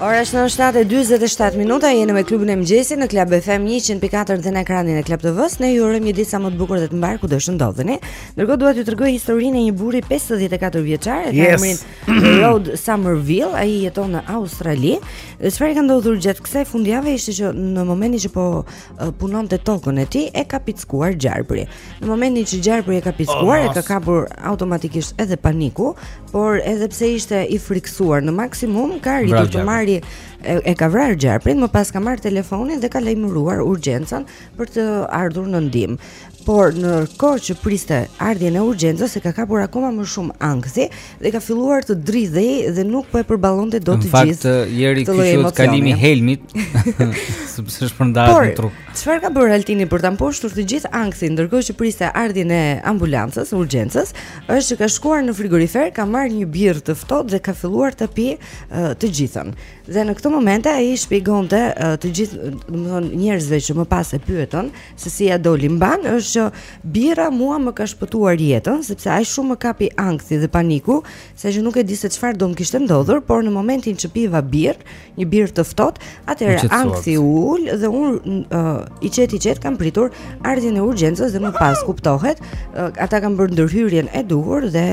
Ora është 7:47 minuta, jeni me klubin e mëngjesit në Club FM 100.4 dhe në ekranin e Club TV-së. Ne ju urojmë një ditë sa më të bukur dhe të mbarë kudo që të ndodheni. Ndërkohë dua t'ju tregoj historinë e një burri 54 vjeçar, e ka emrin yes. Rod Somerville, ai jeton në Australi. Çfarë i ka ndodhur gjatë kësaj fundjave ishte që në momentin që po punonte tokën e tij e ka pickuar gjarpri. Në momentin që gjarpri e ka pickuar, oh, e ka kapur automatikisht edhe paniku, por edhe pse ishte i frikësuar në maksimum, ka arritur të marrë e, e ka vrarë gjarprin, më pas ka marrë telefonin dhe ka lajmëruar urgjencën për të ardhur në ndihmë. por ndërkohë që priste ardhjen e urgjencës e ka kapur akoma më shumë ankthi dhe ka filluar të dridhej dhe nuk po e përballonte dot të gjithë. Në fakt, eh, e dridhte kalimi i helmit, sepse shpërndahet në trup. Por, çfarë ka bërë Altini për ta mposhtur të gjithë ankthin, ndërkohë që priste ardhjen e ambulancës, urgjencës, është që ka shkuar në frigorifer, ka marrë një birrë të ftohtë dhe ka filluar të pi eh, të gjithën. Dhe në këtë moment ai shpjegonte eh, të gjithë, domethënë njerëzve që më pas e pyetën, se si ia doli mban është që birra mua më ka shpëtuar jetën sepse aq shumë më kapi ankthi dhe paniku sa që nuk e di se çfarë do më kishte ndodhur por në momentin që piva birrë një birrë të ftohtë atëherë ankthi u ul dhe unë uh, i qetë i qetë kam pritur ardhjen e urgjencës dhe më pas kuptohet uh, ata kanë bërë ndërhyrjen e duhur dhe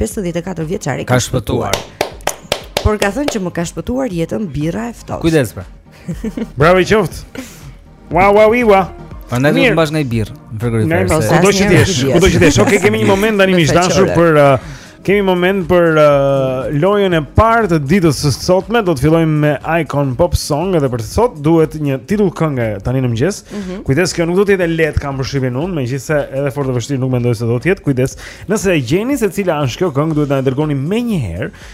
54 vjeçari ka shpëtuar por ka thënë që më ka shpëtuar jetën birra e ftohtë kujdes pra Bravo i qoftë. Wow, wow, wow. Po ne do të mbash nga një birrë në frigorifer. Kudo që të jesh, kudo që të jesh. Okej, kemi një moment tani miq të dashur për uh, kemi moment për uh, lojën e parë të ditës së sotme. Do të fillojmë me Icon Pop Song edhe për të sot. Duhet një titull kënge tani në mëngjes. Mm -hmm. Kujdes, kjo nuk do të jetë e lehtë kam përshtypjen unë, megjithëse edhe fort e vështirë nuk mendoj se do të jetë. Kujdes. Nëse e gjeni se cila është kjo këngë, duhet ta dërgoni menjëherë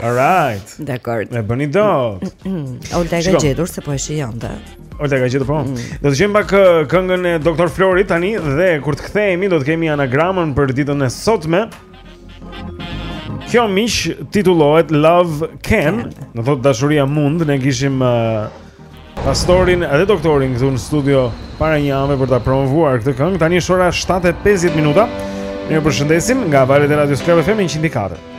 All right. Dakord. E bëni dot. Olta e ka gjetur se po e shijonte. Olta e ka gjetur po. Mm. Do të dëgjojmë pak këngën e Dr. Florit tani dhe kur të kthehemi do të kemi anagramën për ditën e sotme. Kjo miq titullohet Love Can, do të thotë dashuria mund, ne kishim uh, pastorin dhe doktorin këtu në studio para një jave për ta promovuar këtë këngë. Tani është ora 7:50 minuta. Ne ju përshëndesim nga valët e radios Club FM 104.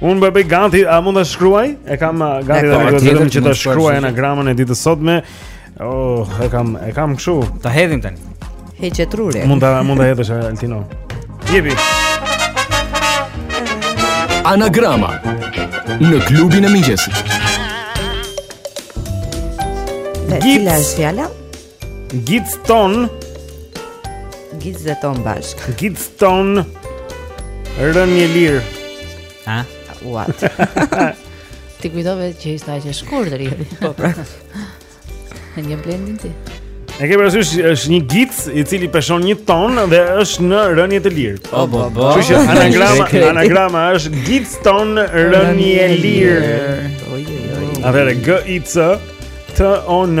Unë bëhem gati, a mund ta shkruaj? E kam uh, gati dhe do të them që ta shkruaj anagramën e ditës së sotme Oh, e kam, e kam kështu Ta hedhim tani He që trure Mund ta hedhësh Altino Jepi Anagrama Në klubin e mëngjesit Dhe cila është fjala? Gic ton Gic dhe ton bashkë Gic ton Rënie lirë Ha? What? Ti kujtove që ishte aq e shkurtër jeri. Po pra. E njeh Blendin ti. E ke parasysh është një gic i cili peshon një ton dhe është në rënie të lirë. Po po po. Kështu që anagrama anagrama është gic ton rënie lirë. Atëherë G I C T O N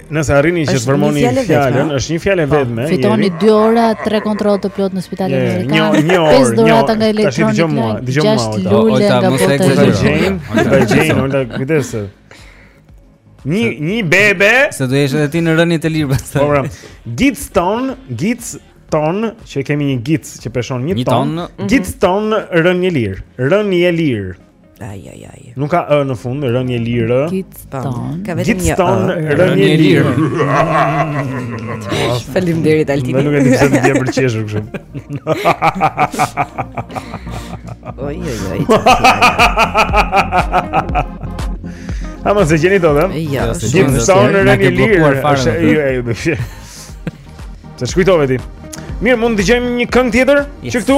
Nëse arrini që të formoni fjalën, është një fjalë e po, vetme. Fitoni 2 orë, 3 kontroll të plotë në Spitalin Amerikan. 5 dhurata nga elektronika. Dëgjo mua, dëgjo mua. Gjashtë lule nga bota. Olta, mos e gjej më. Olta, gjeje, Olta, kujdes. Një një bebe, se do jesh edhe ti në rënie të lirë pastaj. Po, pra. Gic ton, gic ton, që kemi një gic që peshon një ton. Gic ton rënie e lirë. Rënie e lirë. Ai ai ai. Nuk ka ë në fund, rënie e lirë. Gic ton. Ka vetëm një ë. Rënë e lirë. Faleminderit Altin. Nuk e di pse më vjen për qeshur kështu. Oj oj oj. A mos e gjeni dot, ëh? Ja, gic ton rënie e lirë. Është jo, jo, jo. Të shkujtove ti. Mirë, mund të dëgjojmë një këngë tjetër? Yes. Që këtu?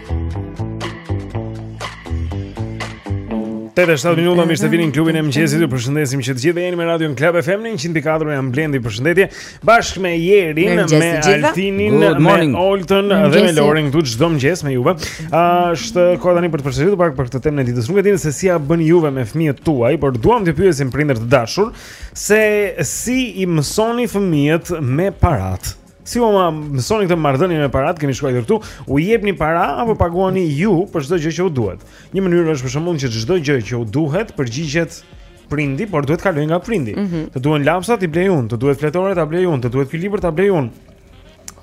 Tetë e 7 minuta, mirë se vini në klubin e mëngjesit, ju përshëndesim që të gjithë dhe jeni me radion Club FM, 104, jam Blendi përshëndetje, bashkë me Jerin, me Altinin, me Oltën dhe me Lorin, këtu çdo mëngjes me juve. Është koha tani për të përsëritur pak për këtë temën e ditës, nuk e dimë se si ia bëni juve me fëmijët tuaj, por duam t'ju pyesim prindër të dashur, se si i mësoni fëmijët me paratë. Si ua mësoni këtë marrëdhënie me paratë, kemi shkruar këtu, u jepni para apo paguani ju për çdo gjë që u duhet. Një mënyrë është për shembull që çdo gjë që u duhet përgjigjet prindi, por duhet kalojë nga prindi. Mm -hmm. Të duhen lapsa t'i blej unë, të duhet fletore ta blej unë, të duhet ky libër ta blej unë.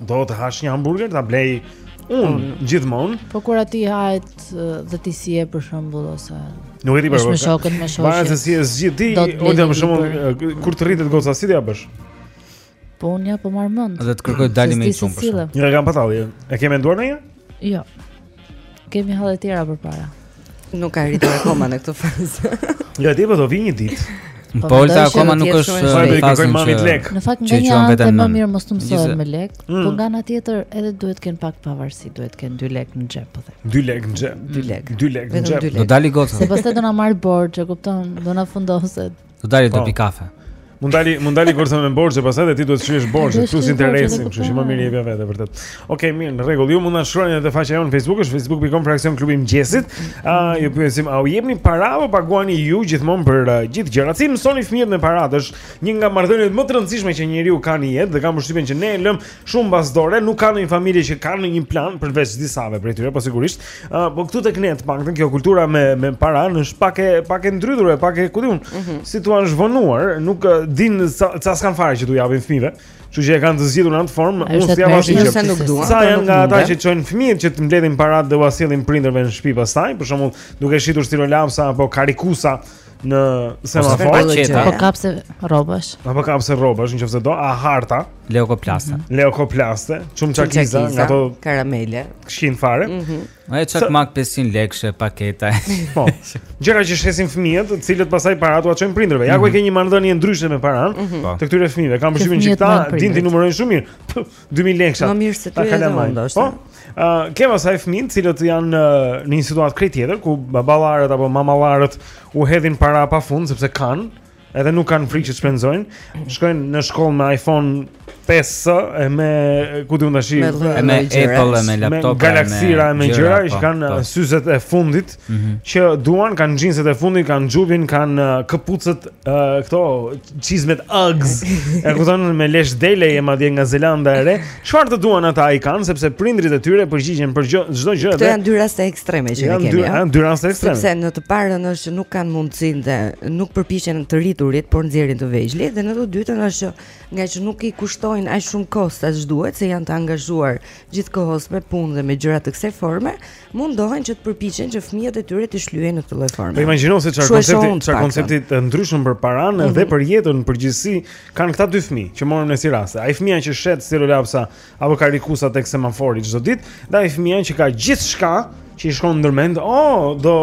Do të hash një hamburger ta blej unë mm. gjithmonë. Po kur aty hahet dhe ti s'je për shembull ose Nuk e di për. Me shokët, me shokët. Para se si e zgjidh ti, ose më shumë kur të rritet goca si t'ia bësh. Po unë ja po marr mend. Dhe të kërkojë dalë me shoqe për shembull. Një reklam patau. E ke menduar ndonjë? Jo. Kemi halle të tjera përpara. Nuk ka arritur akoma në këtë fazë. Jo ti po do vijë një ditë. Po, po Olta akoma nuk është në fazën që kërkon mamit lek. Në fakt nga një anë më mirë mos të mësohet me lek, mm. por nga ana tjetër edhe duhet të kenë pak pavarësi, duhet të kenë 2 lek në xhep po them. 2 lek në xhep, 2 lek, 2 lek në xhep. Do dali goca. Se pastaj do na marr borxh, e kupton? Do na fundosë. Do dalë të po. pi kafe. Mund dali, mund dali kur s'e ke me borxhe, pastaj dhe ti duhet të shyesh borxhe, plus interesi, kështu që më mirë jepja vetë vërtet. Okej, okay, mirë, në rregull. Ju mund na shkruani në faqen jonë Facebook, është facebook.com fraksion klubi mëngjesit. Ë, uh, ju pyesim, a u jepni para apo paguani ju gjithmonë për uh, gjithë gjërat? Si mësoni fëmijët me paratë? Është një nga marrëdhëniet më të rëndësishme që njeriu ka në jetë dhe kam përshtypjen që ne e lëmë Shumë mbas dore, nuk ka ndonjë familje që ka ndonjë plan përveç disave prej tyre, po sigurisht. Uh, po këtu tek ne të paktën kjo kultura me me para është pak e pak e ndrydhur, pak e ku di unë. Mm -hmm. Si të thuash vonuar, nuk uh, di, ca s'kan fare që t'u japin fëmijëve. Kështu që e kanë të zgjidhur në atë formë, unë s'të jap asnjë gjë. Nuk duan. Ca janë nga ata që çojnë fëmijët që të mbledhin paratë dhe ua sjellin prindërve në shtëpi pastaj, për shembull, duke shitur stilolapsa apo karikusa në po, semafor qeta. Po kapse rrobash. Po, po kapse rrobash nëse do, a harta, leukoplaste. Mm -hmm. Leukoplaste, çumçakiza, nga ato karamele. Kishin fare. Mhm. Mm Ai çakmak 500 lekëshe paketa. Po. Gjëra që shesin fëmijët, të cilët pastaj paratë ua çojnë prindërve. Ja ku e mhm. ke një marrëdhënie ndryshe me paranë. Mm -hmm. Të këtyre fëmijëve kam përshtypjen që këta dinë t'i numërojnë shumë mirë. 2000 lekë. Më mirë se ti e dhon ndoshta. Po. Ë, uh, ke pastaj fëmijë të cilët janë uh, në një situatë krejt tjetër ku baballarët apo mamallarët u hedhin para pafund sepse kanë, edhe nuk kanë frikë që të shpenzojnë. Shkojnë në shkollë me iPhone 5 e me ku di unë tash me, me Apple e me laptop me Galaxy e me gjëra që po, kanë po. syzet e fundit Mm -hmm. Që duan, kanë xhinset e fundit, kanë xhubin, kanë uh, këpucët, uh, këto, çizmet Uggs, e kupton me lesh dele e madje nga Zelanda e Re, çfarë të duan ata i kanë, sepse prindërit e tyre përgjigjen për çdo gjë. Këto janë dy raste ekstreme që janë, në kemi, janë dy raste ekstreme. Sepse në të parën është që nuk kanë mundësinë dhe nuk përpiqen të rriturit, por nxjerrin të vegjlit, dhe në të dytën është që ngaqë nuk i kushtojnë aq shumë kohë sa ç'duhet, se janë të angazhuar gjithë kohës me punë dhe me gjëra të kësaj forme, mundohen që të përpiqen që fëmijët e tyre t'i shlyejnë në këtë lloj forme. Po imagjino se çfarë koncepti, çfarë koncepti të ndryshëm për paranë mm -hmm. dhe mhm. për jetën në përgjithësi kanë këta dy fëmijë që morëm ne si raste. Ai fëmija që shet stilolapsa apo karikusa tek semafori çdo ditë, dhe ai fëmija që ka gjithçka që i shkon ndër mend, oh, do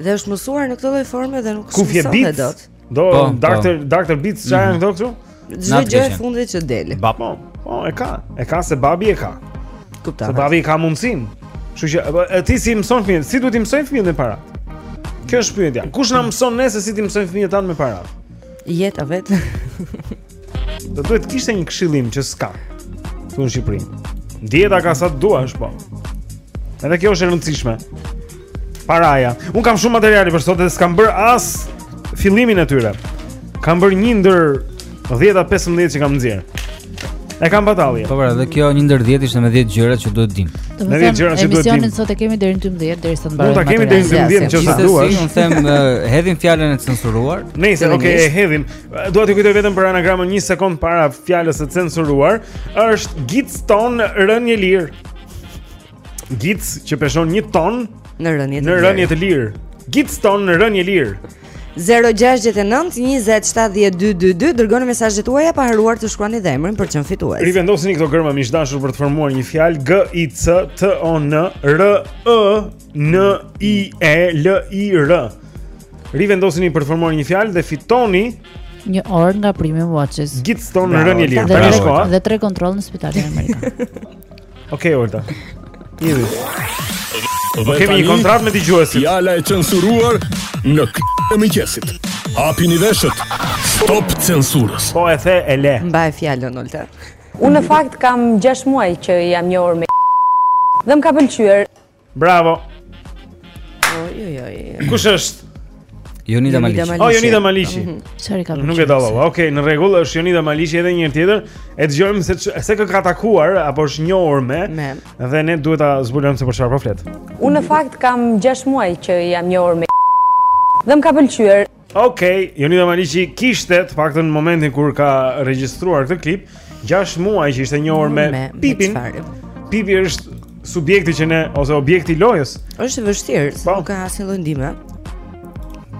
Dhe është mësuar në këtë lloj forme dhe nuk shkon dot. Do po, Dr. Po. Dr. Beats ça janë mm -hmm. këtu? Çdo gjë e fundit që del. Ba po, po e ka. E ka se babi e ka. Kuptoj. Se babi ka mundësinë. Kështu që po, e ti si mëson fëmijët, si duhet t'i mësojmë fëmijët me paratë? Kjo është pyetja. Kush na mëson ne se si t'i mësojmë fëmijët tanë me paratë? Jeta vetë. Do duhet të kishte një këshillim që s'ka. Këtu në Shqipëri. Dieta ka sa të duash, po. Edhe kjo është e rëndësishme. Paraja. Unë kam shumë materiale për sot dhe s'kam bërë as fillimin e tyre. Kam bërë një ndër 10-15 që kam nxjerrë. E kam batalje. Po pra, dhe kjo një ndër 10 ishte me 10 gjëra që duhet të dimë. Me 10 gjëra që duhet të dimë. Emisionin sot e kemi deri në 12 derisa të mbarojmë. Mund ta kemi deri në 12 nëse duam. Unë them hedhim fjalën e censuruar. Nëse, okay, e hedhim. Dua t'ju kujtoj vetëm për anagramën një sekondë para fjalës së censuruar, është Gic ton rënie lirë. Gic që peshon një ton në rënie të lirë. Në rënie të lirë. Gic ton në rënie lirë. 0692070222 dërgoni mesazhet tuaja pa harruar të shkruani dhe emrin për të qenë fitues. Rivendosini këto germa miq të dashur për të formuar një fjalë G I C T O N R E N I E L I R. Rivendosini për të formuar një fjalë dhe fitoni një orë nga Premium Watches. Gjithçka në rënie të lirë. Tani është koha. Dhe tre kontroll në spitalin amerikan. Okej, Olta. Ivi. Dhe kemi tani, një kontratë me dëgjuesit. Fjala e censuruar në klubin e mëngjesit. Hapini veshët. Stop censurës. Po e the e le. Mbaj fjalën Olta. Unë në fakt kam 6 muaj që jam njohur me dhe më ka pëlqyer Bravo. Oj oj oj. Kush është? Jonida Maliqi. Oh, Jonida Maliqi. Mhm. Çfarë ka bërë? Nuk e dallova. Okej, në rregull, është Jonida Maliqi edhe një herë tjetër. E dëgjojmë se se kë ka takuar apo është njohur me. Me. Dhe ne duhet ta zbulojmë se për çfarë po flet. Unë në fakt kam 6 muaj që jam njohur me. Dhe më ka pëlqyer. Ok, Jonida Maliqi kishte të paktën në momentin kur ka regjistruar këtë klip, 6 muaj që ishte njohur me, me Pipin. Pipi është subjekti që ne ose objekti i lojës. Është vështirë, po. nuk ka asnjë lloj ndihme.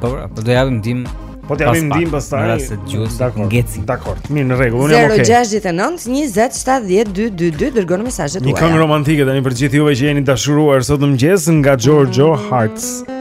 Po, pra, po do japim ndihmë. Po të japim ndihmë pastaj. Në rast se ju ngecni. Dakord. Mirë, në rregull. Unë jam okay. 069 20 70 222 dërgoni mesazhet tuaja. Një këngë romantike tani për gjithë juve që jeni dashuruar sot në mëngjes nga Giorgio Hearts.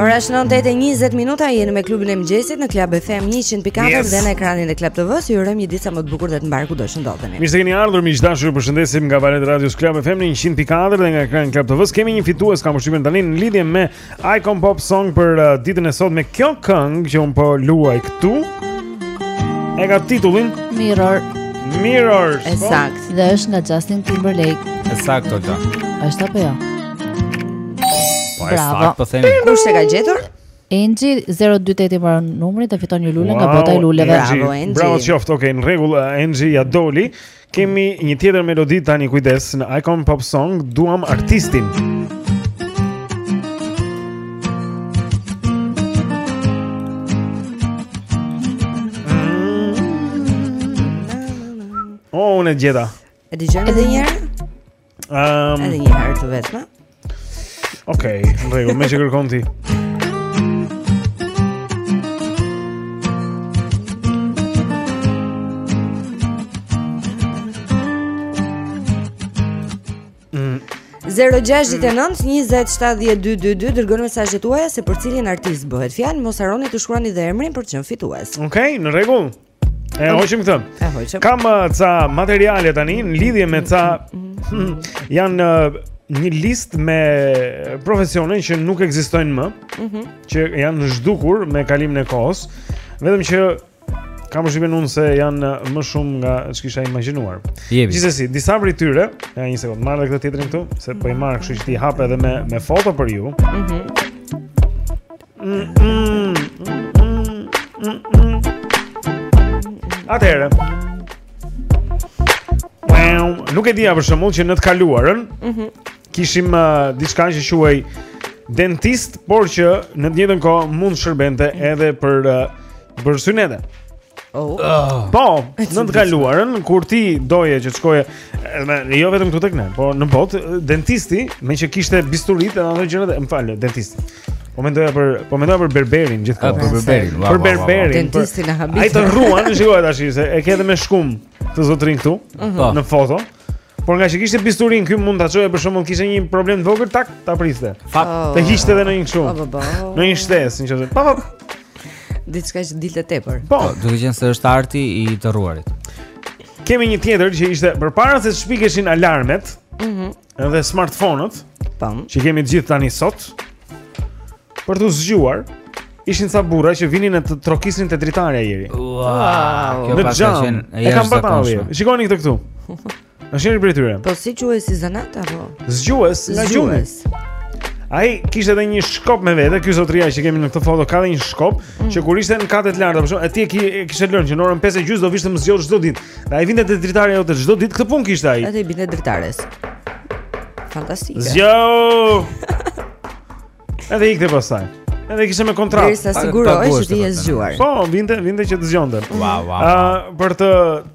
Ora shënon 8:20 minuta, jeni me klubin e mëngjesit në Club FM 100.4 yes. dhe në ekranin e Club TV-s. Ju urojmë një ditë sa më të bukur dhe të mbarë kudo që ndodheni. Mirë se keni ardhur, miq të dashur, ju përshëndesim nga valët e radios Club FM në 100.4 dhe nga ekrani i Club TV-s. Kemi një fitues kam përshtypjen tani në lidhje me Icon Pop Song për uh, ditën e sot me kjo këngë që un po luaj këtu. E ka titullin Mirror. Mirror. Po. Ekzakt, dhe është nga Justin Timberlake. Ekzakt ata. Është apo jo? Po ekzakt po themi. Kush e ka gjetur? Enxhi 028 i mbaron numri dhe fiton një lule wow, nga bota e luleve. Bravo Enxhi. Bravo qoftë. Okej, okay, në rregull Enxhi ia doli. Kemi një tjetër melodi tani kujdes në Icon Pop Song, duam artistin. Oh, unë e gjeta. E dëgjojmë edhe një herë? Ehm. Edhe një herë të vetme. Okej, okay, në rregull, meqë kërkon ti. dërgoni mesazhet tuaja se për cilin artist bëhet fjalë, mos harroni të shkruani dhe emrin për të qenë fitues. Okej, okay, në rregull. E hoqim këtë. E hoqim. Kam uh, ca materiale tani në lidhje me ca mhm. janë uh, një listë me profesione që nuk ekzistojnë më, mm -hmm. që janë zhdukur me kalimin e kohës, vetëm që kam përshtypjen unë se janë uh, më shumë nga ç'kisha imagjinuar. Gjithsesi, disa prej tyre, ja një sekond, marr edhe këtë tjetrin këtu, se po i marr, kështu që t'i hap edhe me me foto për ju. Mhm. Mm Atëherë. Wow, nuk e dija për shembull që në të kaluarën, ëh, mhm. kishim uh, diçka që quhej dentist, por që në të njëjtën kohë mund shërbente edhe për uh, për synete. Oh. Ah. Po, në të kaluarën kur ti doje që të shkoje, jo vetëm këtu tek ne, po në botë, dentisti, meqë kishte bisturitë dhe ato gjërat, më fal, dentisti. Po mendoja për, po mendoja për berberin gjithë kohës, ah, për berberin, wow, për berberin. Dentisti na habiti. Ai të rruan, shikoje tashi se e ke edhe me shkumë të zotrin këtu, mhm. po. në foto. Por ngaqë kishte bisturin ky mund ta çoje për shembull kishte një problem të vogël tak ta priste. Fap oh, të hiqte edhe ndonjë kështu. Po, po, po. Ndonjë shtesë, nëse pa pa. Diçka që dilte tepër. Po, duke qenë se është arti i të rruarit. Kemi një tjetër që ishte përpara se të shpikeshin alarmet. Mhm. Mm edhe smartphone-ët. Tam. Që kemi të gjithë tani sot. Për t'u zgjuar, ishin ca burra që vinin e të trokisnin te dritarja, o njeri. Wow, kjo paska qenë e jashtëzakonshme. Shikoni këtë këtu. Është një prej tyre. Po si quhej si zanat apo? Zgjues, nga gjumi. Ai kishte edhe një shkop me vete, ky zotria që kemi në këtë foto ka edhe një shkop mm. që kur ishte në katet e larta, për shembull, ti e ki, kishe lënë që në orën 5 e gjys do vish të më zgjosh çdo ditë. Dhe ai vinte te dritarja jote çdo ditë, këtë punë kishte ai. Ai të i binte dritares. Fantastike. Zgjohu! Edhe ikte pastaj. Edhe kishte me kontratë. Derisa sigurohej që ti je zgjuar. Po, vinte, vinte që të zgjonte. Wow, wow. Ë, uh, për të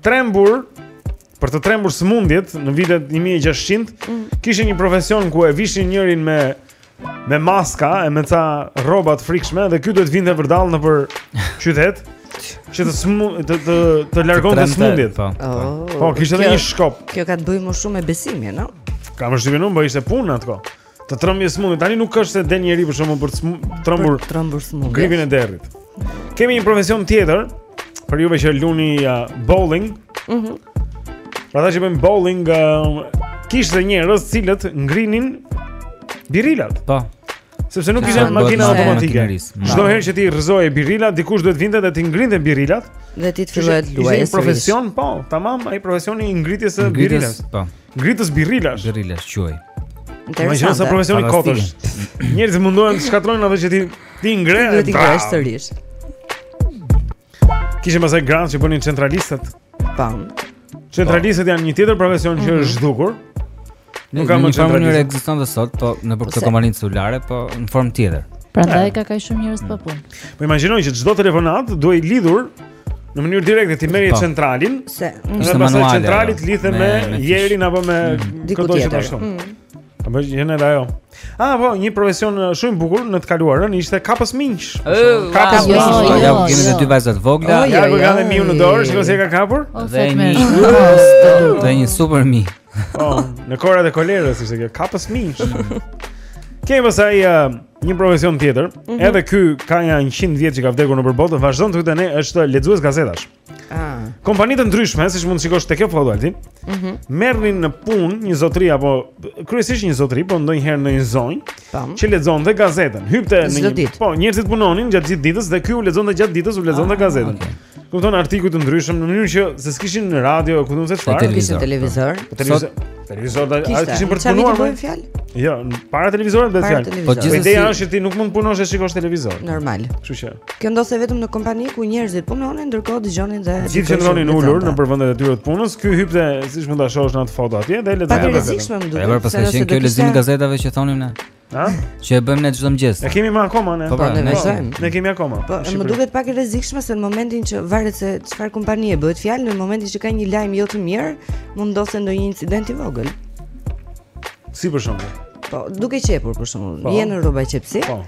trembur, për të trembur sëmundjet në vitet 1600, mm. kishte një profesion ku e vishin njërin me me maska e me ca rroba të frikshme dhe ky duhet të vinte vërdall nëpër qytet që të smu, të të, të largonte smundjet. Po, po. Oh, po kishte edhe një shkop. Kjo ka të bëjë më shumë me besimin, no? Kam përshtypjen, po ishte punë ama kjo. Të trembë sëmundjet. Tani nuk është se del njeri për shakllabun për të trëmbur trëmbur sëmundje. Gripin e derrit. Kemi një profesion tjetër për juve që luni uh, bowling. Mhm. Mm pra ta që bëjmë bowling uh, kishte njerëz të cilët ngrinin birilat. Po. Sepse nuk kishin makina automatike. Çdo herë që ti rrëzoje birilat, dikush duhet të vinte dhe t'i ngrinte birilat dhe ti të filloje të luaje. Ishte profesion, po, tamam, ai profesioni i ngritjes së birilës. Po. Ngritës birilash. Birilash quaj. Interesante. Më sa profesioni kotë. Njerëzit mundohen të shkatrojnë atë që ti ti ngre. Duhet të ngresh sërish. Kishim pastaj gratë që bënin centralistët. Tan. Po. Centralistët janë një tjetër profesion që është mhm. zhdukur. Nuk ka më centralistë. Në një mënyrë ekziston dhe sot, po nëpër këto kompanitë celulare, po në formë tjetër. Prandaj ka kaq shumë njerëz pa punë. Po imagjino që çdo telefonatë duhej lidhur Në mënyrë direkte ti merr po. centralin, se në bazë të centralit lidhet me, me njërin apo me mm. diku tjetër. Mm. A bëj jeni edhe ajo. Ah, po, një profesion uh, shumë i bukur në të kaluarën ishte kapës minjsh. Kapës minjsh. Ja, kemi këto dy vajza të vogla. Ja, po kanë miun në dorë, shiko se ka kapur. Dhe një dhe një super mi. Po, në kohërat e kolerës ishte kjo, kapës minjsh. Kemi pastaj uh, një profesion tjetër, mm -hmm. edhe ky ka nja 100 vjet që ka vdekur nëpër botë, vazhdon te ne, është lexues gazetash. Ah. Kompani të ndryshme, siç mund të shikosh te kjo foto aty, mm -hmm. merrnin në punë një zotëri, apo kryesisht një zotëri, po ndonjëherë dhe një zonjë, që lexonte gazetën. Hypte në një, po, njerëzit punonin gjatë gjithë ditës dhe ky u lexonte gjatë ditës u lexonte ah, gazetën. Okay. Kupton artikuj të ndryshëm në mënyrë që se s'kishin në radio, ku do të thotë çfarë? Kishin televizor. Po, televizor. Televizor, a kishin për të punuar bëhet fjalë? Jo, para televizorit bëhet fjalë. Po gjithsesi. Ideja është që ti nuk mund të punosh e shikosh televizor. Normal. Kështu që. Kjo ndodhte vetëm në kompani ku njerëzit punonin, ndërkohë dëgjonin dhe gjithë qëndronin ulur nëpër vendet e tyre të punës. Ky hypte, siç mund ta shohësh në atë foto atje, dhe lexonte gazetën. Po, e vërtetë. Pastaj ky leximi i gazetave që thonim ne. Ha? Që e bëjmë ne çdo mëngjes. Ne e kemi akoma ne. Po, pra, ne po, Ne kemi akoma. Po, më duket pak e rrezikshme se në momentin që varet se çfarë kompanie bëhet fjalë, në momentin që ka një lajm jo të mirë, mund ndodhte ndonjë incident i vogël. Si për shembull? Po, duke qepur për shembull, po. je në rrobaqepësi. Po.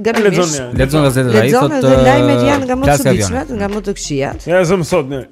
Gabimisht. Lexon gazetën ai thotë. Lexon edhe lajmet janë nga më të çuditshmet, nga më të këqijat. Ja, zëmë sot ne.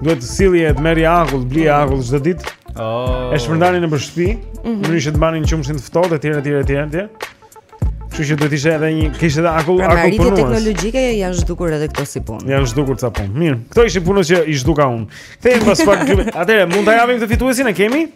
Duhet të sillje të merrje akull, të blije akull çdo ditë oh. E shpërndani nëpër shpi mm -hmm. Në mënyrë që të mbanin qumështin të ftohtë e tjere, tjere, tjere, tjere Kështu që duhet ishte edhe një kishte edhe akull pra, akullpunues. teknologjike janë zhdukur edhe këto si punë. Janë zhdukur ca punë. Mirë. Këto ishin punët që i zhduka unë. Kthehemi pas pak klubit. Atëherë mund ta japim këtë fituesin e kemi?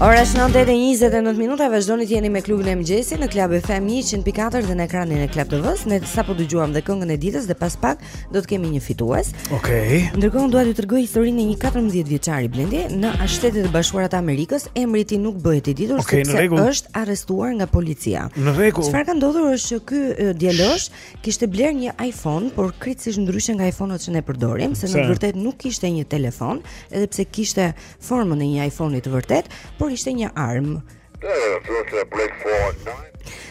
Ora është 9:29 minuta, vazhdoni të jeni me klubin e mëngjesit në Club FM 104 dhe në ekranin e Club TV-s. Ne sapo dëgjuam dhe këngën e ditës dhe pas pak do të kemi një fitues. Okej. Okay. Ndërkohë dua t'ju tregoj historinë e një 14-vjeçari Blendi në Shtetet e Bashkuara të Amerikës, emri i tij nuk bëhet i ditur okay, sepse është arrestuar nga policia. Në rregull. Çfarë ka ndodhur është që ky djalosh kishte blerë një iPhone, por krejtësisht ndryshe nga iPhone-at që ne përdorim, se në të vërtetë nuk ishte një telefon, edhe pse kishte formën e një iPhone-i të vërtetë, por ishte një armë.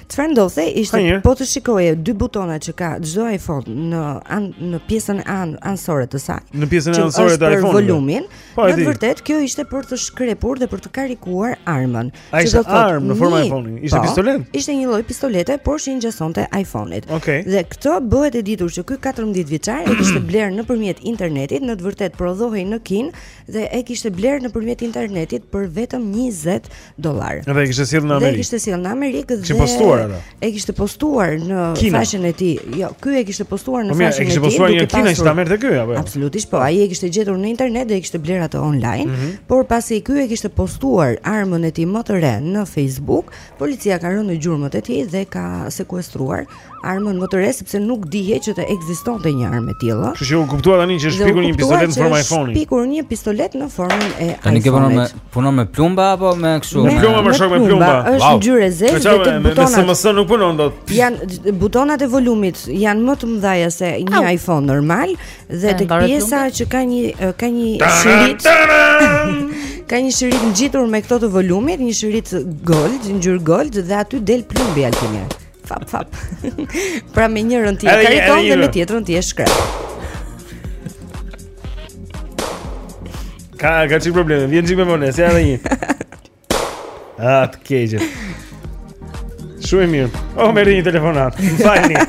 Çfarë ndodhte ishte Hajër. po të shikoje dy butona që ka çdo iPhone në an, në pjesën e an, anësore të saj. Në pjesën e që anësore të iPhone-ve. Për volumin. Po, e di. Në të vërtetë kjo ishte për të shkrepur dhe për të karikuar armën. A Që ishte do të thotë, armë në formë një- iPhone-i? Ishte po, pistoletë? Ishte një lloj pistolete, por që i ngjasonte iPhone-it. Okej. Dhe këtë bëhet e ditur që ky 14 vjeçar e kishte blerë nëpërmjet internetit, në të vërtetë prodhohej në Kinë dhe e kishte blerë nëpërmjet internetit për vetëm 20 dollarë. Dhe e kishte sjellë në Amerikë. Dhe e kishte sjellë në Amerikë dhe kishte postuar atë. E kishte postuar në faqen e tij. Jo, ky e kishte postuar në po faqen e tij. E kishte postuar në Kinë që ta merrte ky apo? Jo? Absolutisht po. Ai e kishte gjetur në internet dhe e kishte blerë atë online, mm -hmm. por pasi ky e kishte postuar armën e tij më të re në Facebook, policia ka rënë në gjurmët e tij dhe ka sekuestruar armën më të re sepse nuk dihej që të ekzistonte një armë e tillë. Kështu që u kuptua tani që është shpikur një pistoletë në formë iPhone-i. Shpikur një pistoletë në formën e iPhone-it. Tani ke punon me punon me plumba apo me kështu? Me plumba, me shok me plumba. Është ngjyrë e zezë dhe tek butonat. Me SMS nuk punon dot. Jan butonat e volumit janë më të mëdhaja se një iPhone normal dhe tek pjesa që ka një ka një shirit. Ka një shirit ngjitur me këto të volumit, një shirit gold, ngjyrë gold dhe aty del plumbi altimir. Fap fap. pra me njërën ti e karikon dhe me tjetrën ti e shkrep. Ka ka çik probleme. Vjen çik me vonesë, edhe një. Ah, të keqen. Shumë mirë. Oh, merr një telefonatë. Fajni.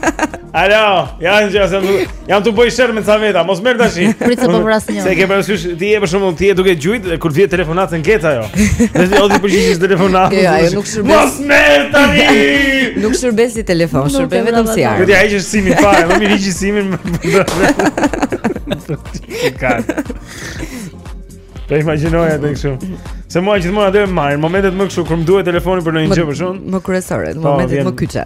Alo, janë që asem Jam tu bë sherr me ca veta, mos merr tash. Prit se po vras një. Se ke parasysh ti je për shembull ti je duke gjujt kur vjen telefonata ngec ajo. Dhe ti do i përgjigjesh telefonatës. Jo, ajo nuk shërben. Mos merr tani. Nuk shërben si telefon, shërben vetëm si armë. Ti ia heq simin fare, më mirë hiqi simin. Ka. Po imagjinoja atë kështu. Se mua gjithmonë të marrin, momentet më kështu kur më duhet telefoni për ndonjë gjë për shkak. Më kryesore, po, momentet më kyçe.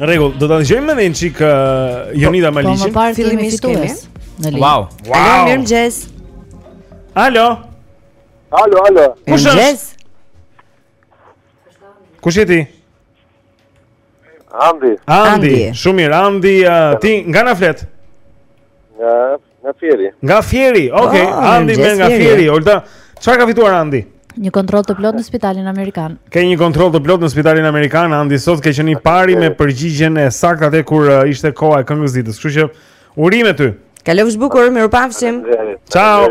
Në rregull, do ta dëgjojmë edhe një çik uh, Jonida po, Maliqin. Po, po, fillim fituesi. Në linjë. Wow. wow. Alo, mirëmëngjes. Alo. Alo, alo. Kush je? Kush je ti? Andi. Andi. Shumë mirë, Andi. Uh, ti nga na flet? Nga Nga Fieri. Nga Fieri. Okej, okay. Ah, Andi merr nga Fieri. Olta, çfarë ka fituar Andi? Një kontroll të plotë në spitalin amerikan. Ke një kontroll të plotë në spitalin amerikan, Andi sot ke qenë i pari me përgjigjen e saktë atë kur uh, ishte koha e këngës së ditës. Kështu që urime ty. Kalofsh bukur, mirupafshim. Ciao.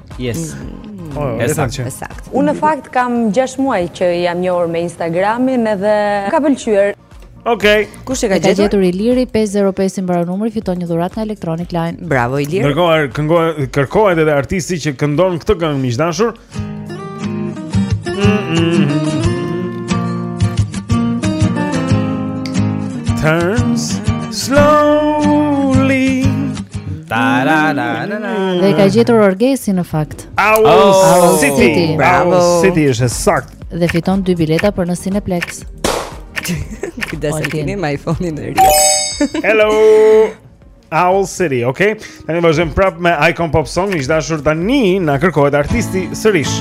Yes. Mm. Oh, e saktë. Sakt. Unë në fakt kam 6 muaj që jam njohur me Instagramin edhe më ka pëlqyer. Okej. Okay. Kush e ka gjetur? E ka gjetur Iliri 505 i mbaron numri fiton një dhuratë nga Electronic Line. Bravo Ilir. Ndërkohë kërkohet kërkohet edhe artisti që këndon këtë këngë miq të dashur. Turns slowly Dhe e ka gjetur Orgesi në fakt Owl oh, City Bravo City është e sakt Dhe fiton dy bileta për në Cineplexx Kujdes të keni me iPhone-in e ri Hello Owl City, ok? Tani ne vazhdojmë prap me Icon Pop Song, miq të dashur tani na kërkohet artisti sërish.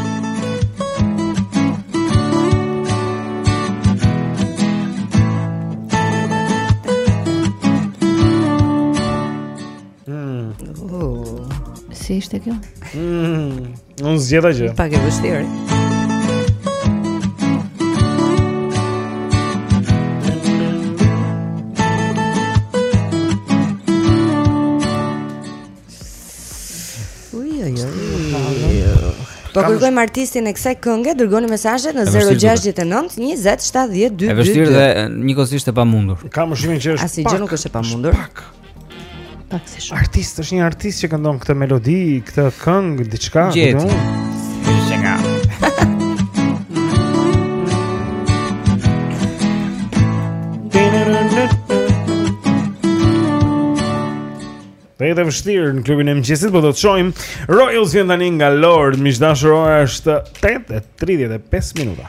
Mm. Oh, si ishte kjo? Mm. Unë s'gjeta gjë. Pak e vështirë. Po kërkojmë artistin e kësaj kënge, dërgoni mesazhet në 069 20 70 222. E vështirë dhe njëkohësisht e pamundur. Kam mendimin që është. Asgjë nuk është e pamundur. Pak. Pak si shumë. Artist, është një artist që këndon këtë melodi, këtë këngë, diçka, ku do? Shënga. Detyrë e vështirë në klubin e mëngjesit, po do të shohim Royals vjen tani nga Lorde, miq të dashur ora është 8.35 minuta.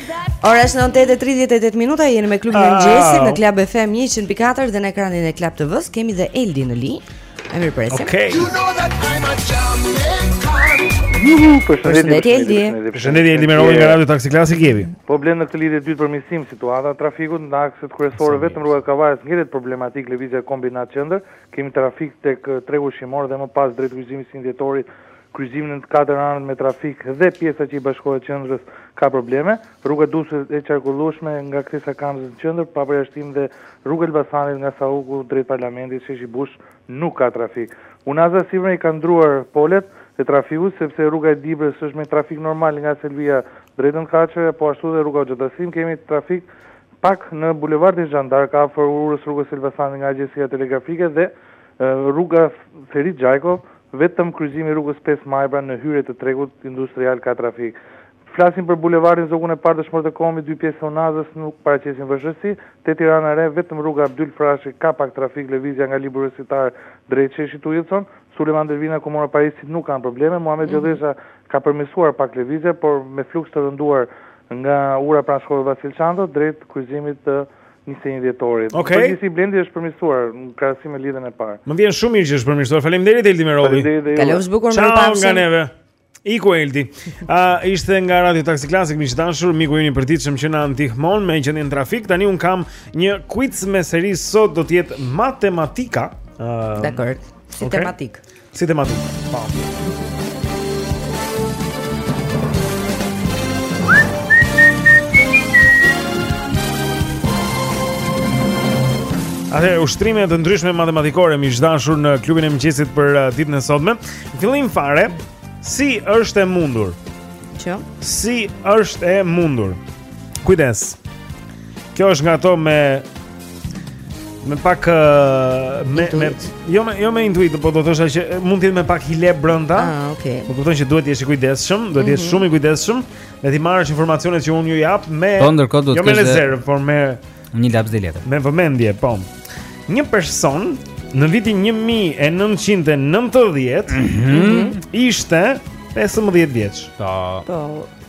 Ora është 8:38 minuta, jeni me klubin e ah. mëngjesit në Club FM 100.4 dhe në ekranin e Club TV-s kemi dhe Eldin në linjë. E mirëpresim. Okej. Përshëndetje Eldi. Përshëndetje Eldi Meroli nga Radio Taxi Classic jemi. Po blen në këtë lidhje të dytë përmirësim i situatës së trafikut në akset kryesore vetëm rruga e Kavajës ngjelet problematik lëvizja kombinat qendër. Kemi trafik tek tregu ushqimor dhe më pas drejt kryqëzimit 21 Dhjetorit Kryqëzimi në të katër anët me trafik dhe pjesa që i bashkohet qendrës ka probleme. Rruga e Durrësit është e qarkullueshme nga kthesa e Kamzës në qendër, pa përjashtim dhe Rruga e Elbasanit nga Sauku drejt Parlamentit, Sheshi Bush nuk ka trafik. Unaza e sipërme i ka ndërruar polet e trafikut sepse Rruga e Dibrës është me trafik normal nga Selvia drejt Nëntëkatësheve, po ashtu dhe Rruga Hoxha Tahsim, kemi trafik pak në Bulevardin Zhan d'Ark afër urës së rrugës së Elbasanit nga Agjencia Telegrafike dhe Rruga Ferit Xhajko, vetëm kryqëzimi i rrugës pesë Maj pra në hyrje të tregut industrial ka trafik. Flasim për bulevardin Zogun e Parë Dëshmorët e Kombit, dy pjesë të Unazës nuk paraqesin vështirësi. Te Tirana e Re, vetëm rruga Abdyl Frashëri ka pak trafik, lëvizja nga Libri Universitar drejt Sheshit Uilson. Sulejman Delvina, Komuna e Parisit nuk kanë probleme. Muhamet Gjollesha ka përmirësuar pak lëvizjen, por me fluks të rënduar nga ura pranë shkollës Vasil Shanto drejt kryqëzimit të 21 dhjetorit. Okej. Okay. Përgjithësi Blendi është përmirësuar në krahasim me lidhjen e parë. Më vjen shumë mirë që është përmirësuar. Faleminderit Eldi Merovi. Kalofsh bukur me pamësim. Ciao nga neve. Iku Eldi. A uh, ishte nga Radio Taxi Classic miq të dashur, miku ynë i përditshëm që na ndihmon me gjendjen e trafikut. Tani unë kam një quiz me seri sot do të jetë matematika. Uh, Dakord. Si okay. tematikë. Si tematikë, po. Atëherë, ushtrime të ndryshme matematikore miq të dashur në klubin e mëngjesit për uh, ditën e sotme. Fillim fare, si është e mundur? Që? Si është e mundur? Kujdes. Kjo është nga ato me me pak me me jo me jo me intuitë, por do të thosha që mund të jetë me pak hile brenda. Ah, okay. Po kupton që duhet të jesh i kujdesshëm, duhet të jesh mhm. shumë i kujdesshëm, dhe t'i marrësh informacionet që unë ju jap me Po ndërkohë do të jo me rezervë, por me një laps dhe letër. Me vëmendje, po. Një person në vitin 1990 mm -hmm. ishte 15 vjeç. Po. Po.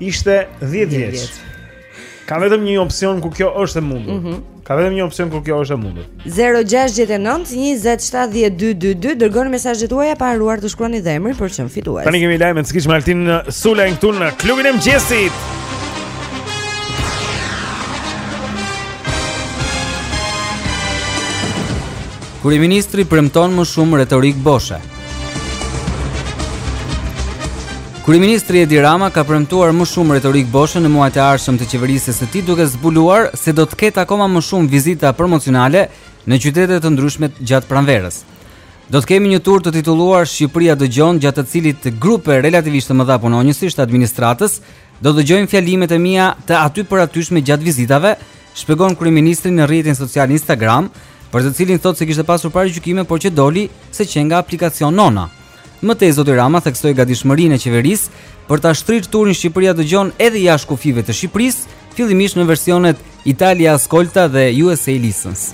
Ishte 10 vjeç. Ka vetëm një opsion kur kjo është e mundur. Mm -hmm. Ka vetëm një opsion kur kjo është e mundur. 069 2070222 dërgoni mesazhet tuaja pa harruar të shkruani dhe emrin për çmimin fitues. Tani kemi lajmet kitsch me Altin uh, Sulën këtu në klubin e mëngjesit. Kryeministri premton më shumë retorikë boshe. Kryeministri Edi Rama ka premtuar më shumë retorikë boshe në muajt e ardhshëm të qeverisjes së tij duke zbuluar se do të ketë akoma më shumë vizita promocionale në qytete të ndryshme gjatë pranverës. Do të kemi një tur të titulluar Shqipëria dëgjon gjatë të cilit grupe relativisht të mëdha punonjësish të administratës do të dëgjojnë fjalimet e mia të atypëratyshme gjatë vizitave shpjegon kryeministri në rrjetin social Instagram, për të cilin thotë se kishte pasur paragjykime, por që doli se qenka aplikacion nona. Më tej zoti Rama theksoi gatishmërinë e qeverisë për ta shtrirë turin Shqipëria dëgjon edhe jashtë kufijve të Shqipërisë, fillimisht në versionet Italia Ascolta dhe USA Listens.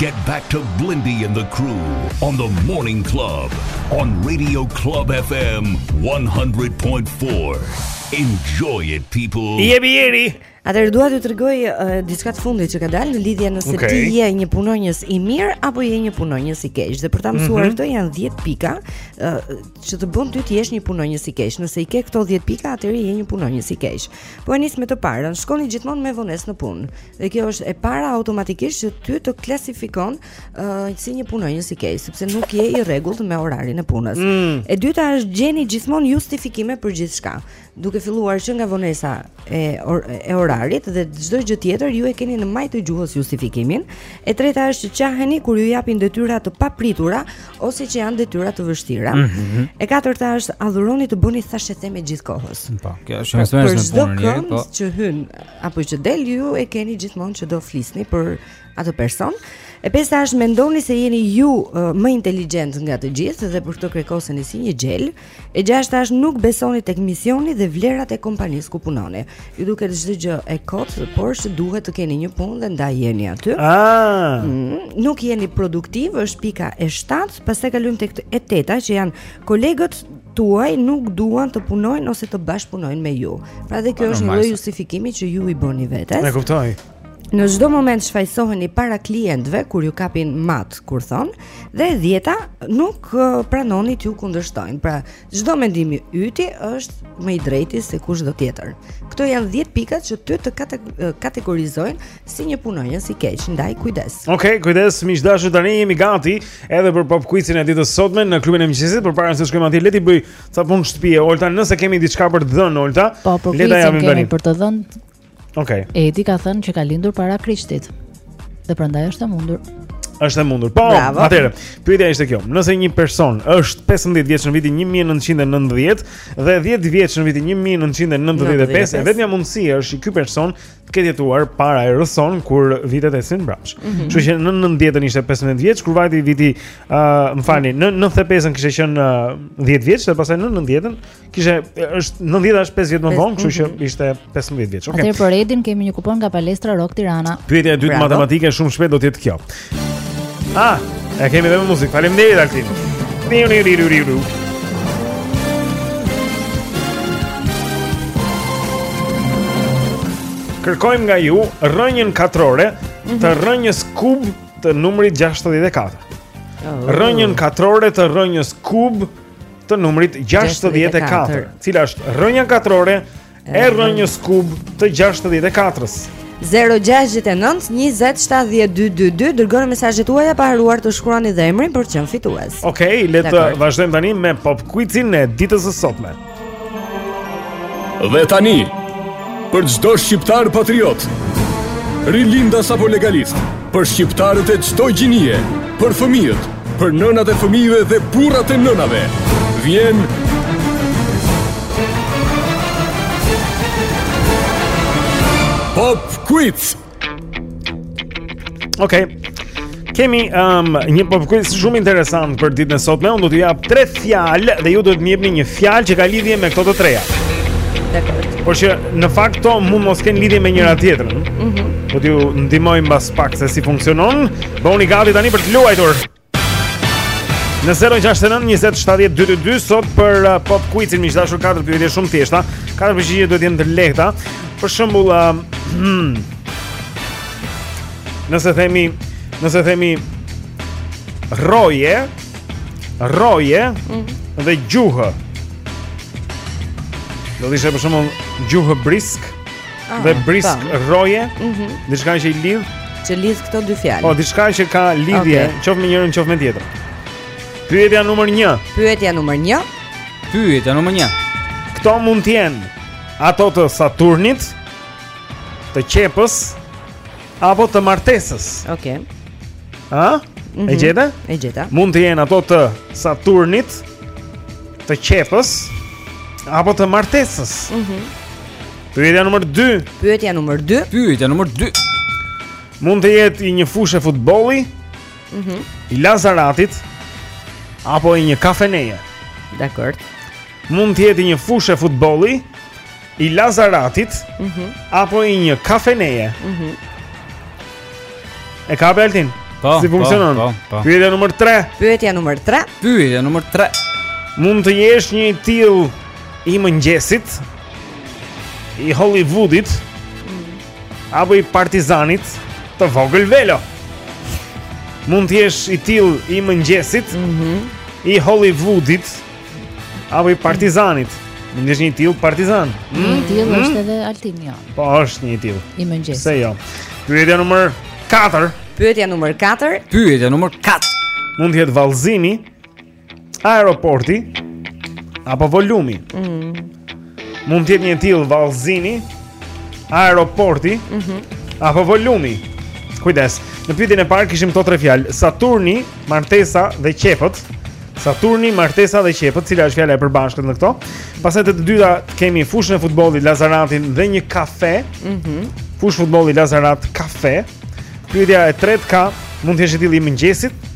get back to Blindy and the crew on the Morning Club on Radio Club FM 100.4. Enjoy it people. Jebi jeri. Atëherë dua t'ju tregoj uh, diçka të fundit që ka dalë në lidhje nëse okay. ti je një punonjës i mirë apo je një punonjës i keq. Dhe për ta mësuar mhm. këtë mm -hmm. janë 10 pika uh, që të bën ty të jesh një punonjës i keq. Nëse i ke këto 10 pika, atëherë je një punonjës i keq. Po e nis me të parën, shkoni gjithmonë me vonesë në punë. Dhe kjo është e para automatikisht që ty të klasifikon uh, si një punonjës i keq, sepse nuk je i rregullt me orarin e punës. Mm. E dyta është gjeni gjithmonë justifikime për gjithçka. duke filluar që nga vonesa e or, e orarit dhe çdo gjë tjetër ju e keni në majë të gjuhës justifikimin. E treta është të qaheni kur ju japin detyra të papritura ose që janë detyra të vështira. Mm -hmm. E katërta është adhuroni të bëni thashetheme gjithë kohës. Po, kjo është pra, shumë e rëndësishme për punën e juaj, po. Që hyn apo që del ju e keni gjithmonë që do flisni për atë person. E pesta është mendoni se jeni ju uh, më inteligjent nga të gjithë dhe për këtë krekoseni si një gjel, E gjashta është nuk besoni tek misioni dhe vlerat e kompanisë ku punoni. Ju duket çdo gjë e kot, por se duhet të keni një punë dhe ndaj jeni aty. Ah. Mm, nuk jeni produktiv, është pika e 7, pastaj kalojmë tek e 8-a që janë kolegët tuaj nuk duan të punojnë ose të bashkëpunojnë me ju. Pra dhe kjo është një lloj justifikimi që ju i bëni vetes. E kuptoj. Në çdo moment shfajësoheni para klientëve kur ju kapin mat, kur thonë, dhe e dhjeta nuk pranoni t'ju kundërshtojnë. Pra, çdo mendim i yti është më i drejti se kushdo tjetër. Këto janë 10 pikat që ty të kate kategorizojnë si një punonjës i keq, ndaj kujdes. Okej, okay, kujdes, miq të dashur, tani jemi gati edhe për pop quizin e ditës së sotme në klubin e mëngjesit, përpara se të shkojmë aty, le t'i bëj ca punë shtëpie, Olta, nëse kemi diçka për të dhënë, Olta, po, le ta japim tani. Po, për të dhënë Okej. Okay. Edi ka thënë që ka lindur para Krishtit. Dhe prandaj është e mundur. Është e mundur. Po, atëherë, pyetja ishte kjo. Nëse një person është 15 vjeç në vitin 1990 dhe 10 vjeç në vitin 1995, e vetmja mundësi është që ky person të ketë jetuar para erës sonë kur vitet ecin mbrapsh. Mm -hmm. Kështu që në 90-ën ishte 15 vjeç, kur vajti viti, ë, uh, më falni, në 95-ën kishte qenë uh, 10 vjeç dhe pastaj në 90-ën Kishte është 90-a është 5 vjet më vonë, kështu që ishte 15 vjeç. Okej. Okay. Atëherë për Edin kemi një kupon nga palestra Rock Tirana. Pyetja e dytë matematike shumë shpejt do të jetë kjo. Ah, e kemi dhe me muzikë. Faleminderit Altin. Riu riu riu riu riu. Kërkojmë nga ju rrënjën katrore të mhm. rrënjës kub të numrit 64. Rrënjën katrore të rrënjës kub të numrit 64. Cila është rrënja katrore e rrënjës kub të 64-ës? 069 2070222 dërgoni mesazhet tuaja pa harruar të shkruani dhe emrin për të qenë fitues. Okej, okay, le të vazhdojmë tani me pop quizin e ditës së sotme. Dhe tani, për çdo shqiptar patriot, rilindas apo legalist, për shqiptarët e çdo gjinie, për fëmijët, për nënat e fëmijëve dhe burrat e nënave, vjen Pop Quiz! Okej. Okay. Kemi um, një pop quiz shumë interesant për ditën e sotme. Unë do t'ju jap tre fjalë dhe ju duhet të më jepni një fjalë që ka lidhje me këto të treja. Dakord. Por që në fakt to mund mos kenë lidhje me njëra tjetrën. Mhm. Mm do t'ju ndihmoj mbas pak se si funksionon. Bëuni gati tani për të luajtur. Në 069 20 70 222 sot për uh, pop quizin miqdashës katër pyetje shumë të thjeshta. Katër pyetje duhet të jenë të lehta. Për shembull, uh, nëse themi, nëse themi rroje, rroje mm -hmm. dhe gjuhë. Do të ishte për shembull gjuhë brisk. ah, dhe brisk po. rroje, mm -hmm. diçka që i lidh, që lidh këto dy fjalë. Po diçka që ka lidhje, okay. qoftë me njërën, qoftë me tjetrën. Pyetja numër 1. Pyetja numër 1. Pyetja numër 1. Këto mund të jenë ato të Saturnit, të qepës apo të martesës. Okej. Okay. A? Mm -hmm. E mhm. gjeta? E gjeta. Mund të jenë ato të Saturnit, të qepës apo të martesës. Mhm. Mm Pyetja numër 2 Pyetja numër 2 Pyetja numër 2 Mund të jetë i një fushë futbolli mm -hmm. I Lazaratit Apo i një kafeneje Dakord Mund të jetë i një fushë futbolli I Lazaratit mm -hmm. Apo i një kafeneje mm -hmm. E kape Altin po, Si po, funksionon po, po, po. Pyetja numër 3 Pyetja numër 3 Pyetja numër 3 Mund të jesh një i tillë i mëngjesit i Hollywoodit apo i Partizanit të vogël Velo. Mund të jesh i tillë i mëngjesit, mm -hmm. i Hollywoodit apo i Partizanit. Mund të jesh një i tillë Partizan. Mm -hmm. I tillë mhm. është edhe Altin jo. Po është një i till. I mëngjesit. Pse jo? Pyetja numër 4. Pyetja numër 4. Pyetja numër 4. Mund të jetë vallëzimi Aeroporti apo volumi? Mm. Mund të jetë një stil vallëzimi aeroporti mm -hmm. apo volumi. Kujdes. Në pyetjen e parë kishim këto tre fjalë: Saturni, martesa dhe qepët. Saturni, martesa dhe qepët, cila është fjala e përbashkët në këto. Pastaj te e dyta kemi fushën e futbollit Lazaratin dhe një kafe. Mhm. Mm Fushë futbolli Lazarat kafe. Pyetja e tretë ka mund të jetë ylli i mëngjesit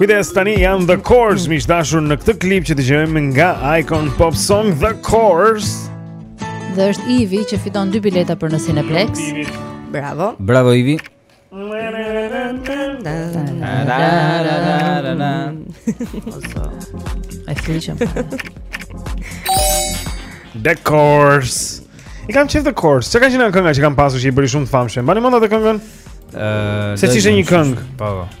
Kujdes tani janë The Corrs miq dashur në këtë klip që dëgjojmë nga Icon Pop Song The Corrs. Dhe është Ivi që fiton dy bileta për në Cineplexx. Bravo. Bravo Ivi. Ai fliqëm. The Corrs. I kam qef The Corrs. Ç'ka qenë kënga që kanë pasur që i bëri shumë të famshëm. Mbani mend atë këngën? Ëh, se ishte një këngë. Po. po.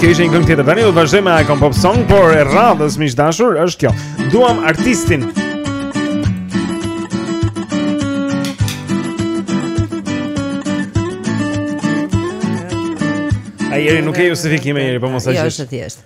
Kjo ishte një këngë tjetër tani, do të vazhdojmë me Icon Pop Song, por e radhës miq dashur është kjo. Duam artistin. Ai Jeri, nuk ke justifikime Jeri, po mos e di. Jo, është thjesht.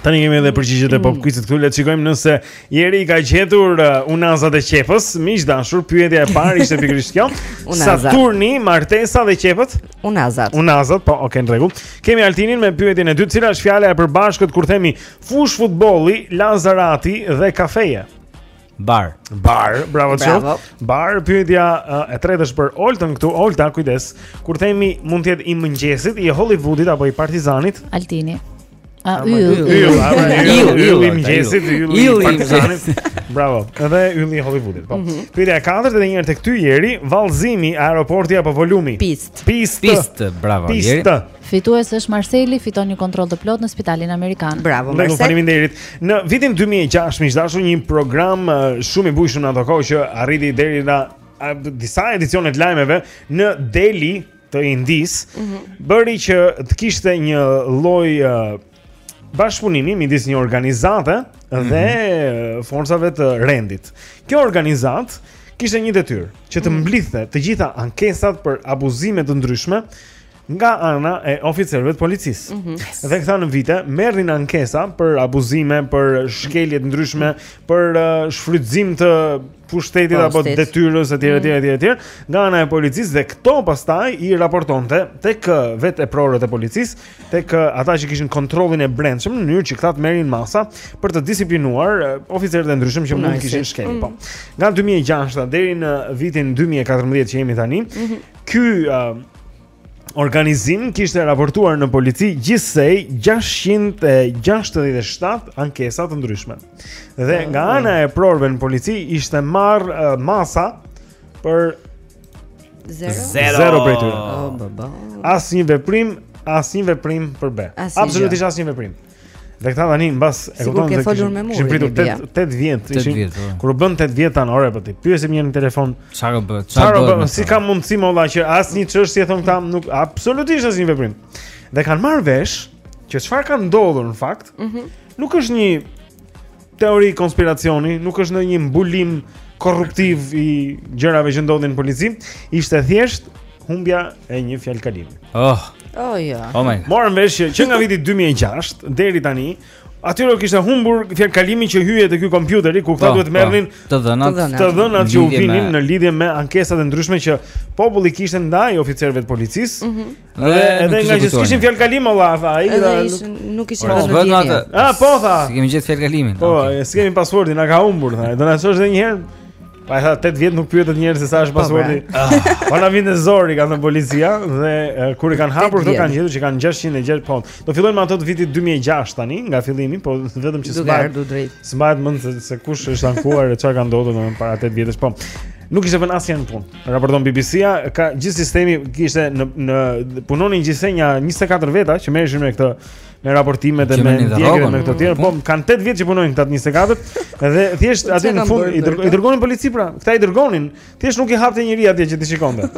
Tani kemi edhe përgjigjet e pop quizit këtu. Le të shikojmë nëse Jeri i ka gjetur uh, unazat e qepës. Miq dashur, pyetja e parë ishte pikërisht kjo. Saturni, martesa dhe qepët? Unazat. Unazat, po, okay, në rregull. Kemi Altinin me pyetjen e dytë, cila është fjala e përbashkët kur themi fushë futbolli, Lazarati dhe kafeje? Bar. Bar, bravo ti. Bravo. Bar, pyetja uh, e tretë është për Oltën këtu. Olta, kujdes. Kur themi mund të jetë i mëngjesit, i Hollywoodit apo i Partizanit? Altini. A yll, yll, yll, yll i mëngjesit, yll, yll i Partizanit. Bravo. Edhe ylli i Hollywoodit, po. Mhm. Pyetja e katërt edhe një herë tek ty Jeri, vallëzimi, aeroporti apo volumi? Pistë. Pistë. Pistë. Bravo Jeri. Pistë. Fitues është Marseli, fiton një kontroll të plotë në spitalin amerikan. Bravo Marsel. Ne faleminderit. Në vitin 2006 miq dashur një program shumë i bujshëm në ato kohë që arriti deri në disa edicione të lajmeve në Delhi të Indisë, mm -hmm. bëri që të kishte një lloj bashkëpunimi midis një organizate dhe mm -hmm. forcave të rendit. Kjo organizatë kishte një detyrë që të mhm. mblidhte të gjitha ankesat për abuzime të ndryshme nga ana e oficerëve të policisë. Mm -hmm. Dhe këta në vite merrin ankesa për abuzime, për shkelje të ndryshme, për uh, shfrytëzim të pushtetit apo detyrës etj etj etj etj nga ana e policisë dhe këto pastaj i raportonte tek uh, vetë eprorët e policisë tek eh, ata që kishin kontrollin e brendshëm në mënyrë që këta të merrin masa për të disiplinuar eh, oficerët e ndryshëm që mund të kishin shkelë. Po. Mm. Nga 2006 deri në vitin 2014 që jemi tani, mhm. ky eh, organizim kishte raportuar në polici gjithsej 667 ankesa të ndryshme. Dhe ah, nga po. ana e eprorëve në polici ishte marrë masa për Zero. Zero. Zero prej tyre. Oh, bë, bë. As një veprim, as një veprim për be. Asnjë Absolutisht gjë. asnjë veprim. Dhe këta tani mbas e Sikur kupton ke se folur kishin- me mua, kishin pritur Lidia. 8 8 vjet, Tetë ishin vjet, po. kur u bënë 8 vjet thanë, ore po t'i pyesim një në telefon, Çfarë u bë? çfarë u bë, me si këta? ka mundësi molla që asnjë çështje thonë këta nuk absolutisht asnjë veprim. Dhe kanë marrë vesh që çfarë ka ndodhur në fakt, Mhm. nuk është një teori konspiracioni, nuk është ndonjë mbulim korruptiv i gjërave që ndodhin në polici, ishte thjesht humbja e një fjalëkalimi. Oh. Oh jo. Ja. Oh my. Morën vesh që nga viti 2006 deri tani atyre u kishte humbur fjalëkalimi që hyje te ky kompjuteri ku këta po, duhet të po. merrnin të dhënat, të dhënat që u vinin në lidhje me ankesat e ndryshme që populli kishte ndaj oficerëve të policisë. Mm -hmm. Dhe edhe ngaqë s'kishim fjalëkalim Allah tha ai dhe nuk ishim në dije. Atë. Ah, po tha. S'e kemi gjetë fjalëkalimin. Po, okay. s'kemi pasuardin, na ka humbur tha. Do na shosh edhe një herë. Pa e tha 8 vjet nuk pyetët njëherë se sa është po, pasuardi. Ah. Po na vjen zor i kanë thënë policia dhe kur e kanë hapur do kanë gjetur që kanë 606 po. Do fillojmë me ato të vitit 2006 tani nga fillimi, po vetëm që s'mbahet. S'mbahet mend se kush është ankuar e çfarë ka ndodhur më para 8 vjetësh, po. Nuk ishte bërë asnjë punë. Raporton BBC-ja, ka gjithë sistemi kishte në në punonin gjithsej nja 24 veta që merreshin me këtë me raportimet dhe me ndjekjen me këto të tjera, po kanë 8 vjet që punojnë këta 24 dhe thjesht aty në fund i, dërg, i dërgonin polici pra, këta i dërgonin, thjesht nuk i hapte njeri atje që t'i shikonte.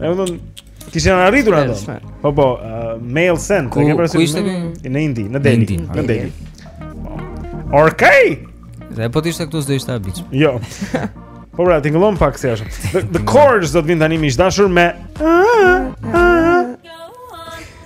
Domethënë Kishin arritur ato. Po po, uh, mail sent, e ke parasysh? Ku ishte mm. në Indi, në Delhi, në Delhi. Okej. Dhe po të ishte këtu s'do ishte habi. Jo. Po pra, tingëllon pak si ashtu. The, the Corrs do të vinë tani miq të dashur me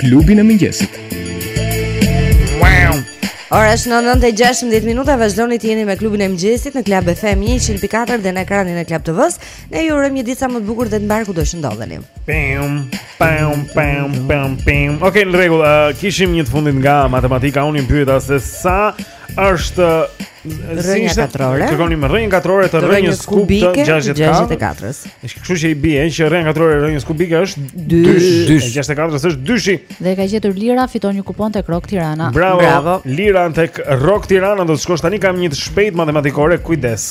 Klubin e mëngjesit. Ora është 9:16 minuta, vazhdoni të jeni me klubin e mëngjesit në Club FM 104 dhe në ekranin e Club TV-s. Ne ju urojmë një ditë sa më të bukur dhe të mbarë kudo që ndodheni. Pam pam pam pam pam. Okej, okay, në rregull, uh, kishim një të fundit nga matematika, unë ju pyeta se sa është Rrënja katrore. Kërkonim rrënjën katrore të rrënjës kubike të 64-s. Është kështu që i bie që rrënja katrore e rrënjës kubike është 2 dysh. 64-s është dyshi. Dhe e ka gjetur Lira fiton një kupon tek Rock Tirana. Bravo. Bravo. Lira tek Rock Tirana do të shkosh tani kam një të shpejtë matematikore, kujdes.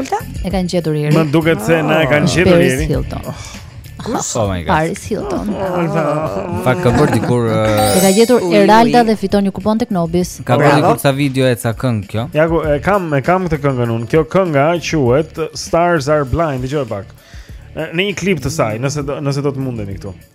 Ulta? E kanë gjetur Jeri. Më duket se na e kanë gjetur Jeri. Paris Hilton. Kush? Oh my god. Paris Hilton. Në fakt ka bërë dikur. E ka gjetur Eralda dhe fiton një kupon tek Nobis. Ka bërë dikur ca video e ca këngë kjo. Ja ku e kam, e kam këtë këngën unë. Kjo kënga quhet Stars Are Blind, dëgjoje pak. Në një klip të saj, nëse do, nëse do të mundemi këtu.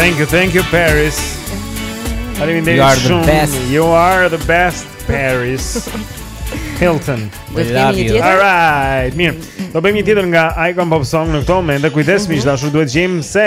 Thank you, thank you Paris. Faleminderit you are shumë. The best. You are the best Paris. Hilton. We love you. All right. Mirë. Do bëjmë një tjetër nga Icon Pop Song në këto momente. Kujdes miq të dashur, duhet të gjejmë se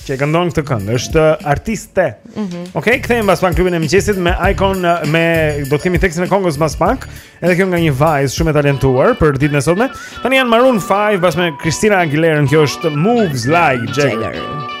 Që e këndon këtë këngë, është artiste. Mm -hmm. Okej, okay, kthehemi pas pak në klubin e mëngjesit me Icon me do të kemi tekstin e këngës pas pak. Edhe kjo nga një vajzë shumë e talentuar për ditën e sotme. Tani janë Maroon 5 bashkë me Christina Aguilera, kjo është Moves Like Jagger. Jagger.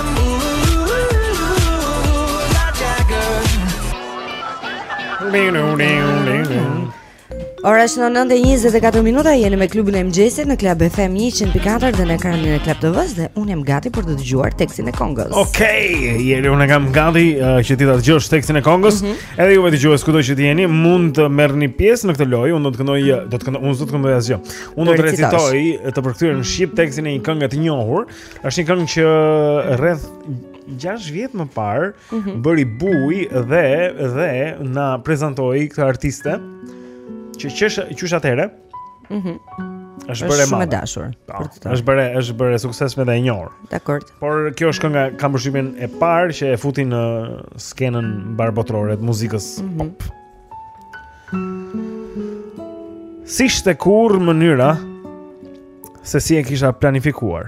Ora është 9:24 minuta, jeni me klubin e mëngjesit në Club FM 104 dhe në ekranin e Club TV-s dhe unë jam gati për të dëgjuar tekstin e këngës. Okej, okay, Jeri unë e kam gati uh, që ti ta dëgjosh tekstin e këngës. Mm -hmm. Edhe juve dëgjues kudo që të jeni, mund të merrni pjesë në këtë lojë. Unë do të këndoj, do të këndoj, unë s'do të këndoj asgjë. Unë do të recitoj të përkthyer në shqip tekstin e një kënge të njohur. Është një këngë që rreth 6 vjet më parë mm -hmm. bëri bujë dhe dhe na prezantoi këtë artiste që qysh qysh atëherë. Mhm. Mm është bërë shumë e dashur. Po, është bërë është bërë e suksesshme dhe e njohur. Dakord. Por kjo është kënga kam përshtypjen e para që e futi në skenën mbarëbotërore të muzikës mm -hmm. pop. S'ishte kurrë mënyra Se si e kisha planifikuar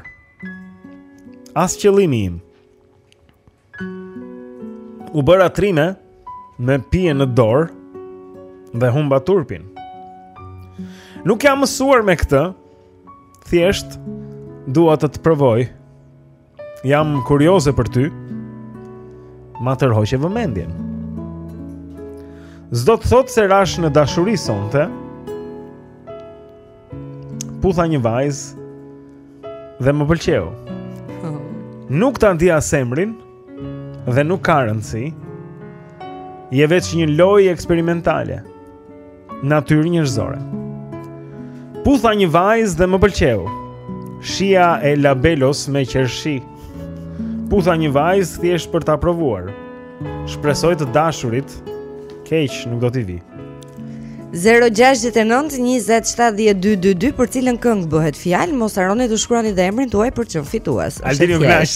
As qëllimi im U bëra trime Me pije në dorë Dhe humba turpin Nuk jam mësuar me këtë Thjesht Dua të të provoj Jam kurioze për ty. Ma tërhoqe vëmendjen. S'do të thotë se rash në dashuri sonte. Putha një vajzë dhe më pëlqeu. Oh. Nuk ta di as emrin dhe nuk ka rëndësi. Je veç një lojë eksperimentale. Natyrë njerëzore. Putha një vajzë dhe më pëlqeu. Shija e labelos me qershi. Putha një vajzë thjesht për ta provuar. Shpresoj të dashurit keq nuk do t'i vijë. 0692070222 për cilën këngë bëhet fjalë, mos harroni të shkruani dhe emrin tuaj për të qenë fitues. Altini u gnash.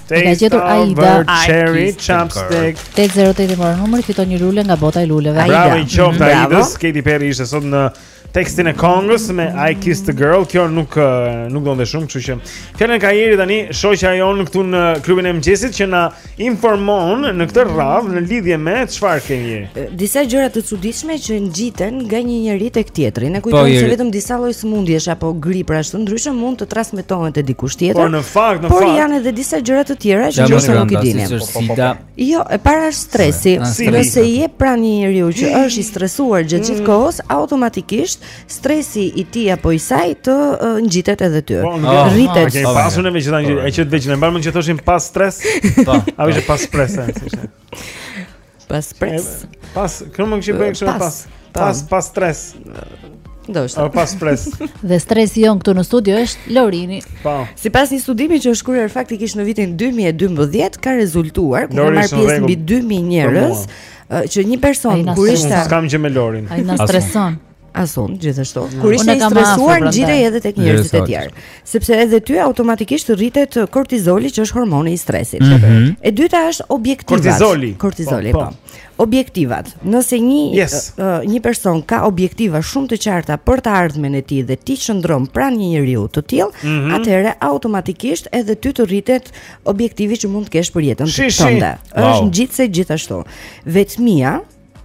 E ka gjetur Aida. Cherry chapstick. 808 i morën numrin, fiton një lule nga bota e luleve. Aida. Bravo i qoftë mhm. Aida. Katy Perry ishte sot në tekstin e këngës me I Kissed a Girl. Kjo nuk eh, nuk donte shumë, kështu që fjalën ka Jeri tani shoqja jonë këtu në klubin e mëngjesit që na informon në këtë radhë në lidhje me çfarë kemi. disa gjëra të çuditshme që ngjiten nga një njeri tek tjetri. Ne po, kujtojmë se vetëm disa lloj sëmundjesh apo gripra ashtu ndryshe mund të transmetohen te dikush tjetër. Por në fakt, në fakt. Por janë edhe disa gjëra të tjera që jo se nuk i dini. Po, po, po, jo, e para është stresi. Nëse je pranë një njeriu që është i stresuar gjatë gjithë mm. kohës, automatikisht stresi i tij apo i saj të ngjitet edhe ty. Rritet. Ke pasur në meqenëse e qet veçën e mbarë mund të thoshim pas stres. Po. A vjen pas stres? Pas stres. Pas, kjo më kishin bërë kështu pas. Pas pas stres. Ndoshta. Pas stres. Dhe stresi jonë këtu në studio është Lorini. Po. Sipas një studimi që është kryer faktikisht në vitin 2012, ka rezultuar ku kanë marrë pjesë mbi 2000 njerëz që një person kur ishte Kam që me Lorin. Ai na streson. As unë gjithashtu. Mm. Kur ishte i stresuar, ngjitej edhe tek njerëzit e tjerë, sepse edhe ty automatikisht rritet kortizoli që është hormoni i stresit. Mm -hmm. E dyta është objektivat. Kortizoli. Kortizoli po. po. po. Objektivat. Nëse një yes. uh, një person ka objektiva shumë të qarta për të ardhmen e tij dhe ti qëndron pranë një njeriu të tillë, mm -hmm. atëherë automatikisht edhe ty të rritet objektivi që mund të kesh për jetën tënde. Është wow. ngjitse gjithashtu. Vetmia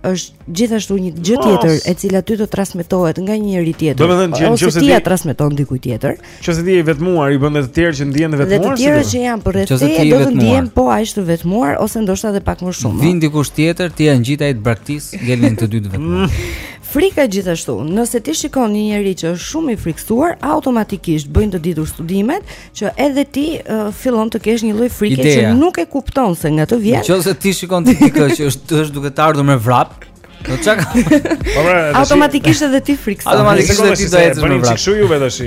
është gjithashtu një gjë tjetër e cila ty të transmetohet nga një njeri tjetër. Domethënë që nëse ti ja transmeton dikujt tjetër, nëse ti je i vetmuar, i bën të tjerët që të ndihen të vetmuar. Dhe të tjerët që janë përreth teje do të ndihen po aq të vetmuar ose ndoshta edhe pak më shumë. Vjen dikush tjetër, ti ja ngjit ai të braktis, ngelin të dy të vetmuar. Frika gjithashtu, nëse ti shikon një njeri që është shumë i frikësuar, automatikisht bëjnë të ditur studimet që edhe ti uh, fillon të kesh një lloj frike Ideja. që nuk e kupton se nga të vjen. Nëse ti shikon dikë që është është duke ardhur me vrap, do çak. Po pra, automatikisht edhe ti frikësohesh. Automatikisht edhe ti do ecësh me vrap. Kështu juve tash.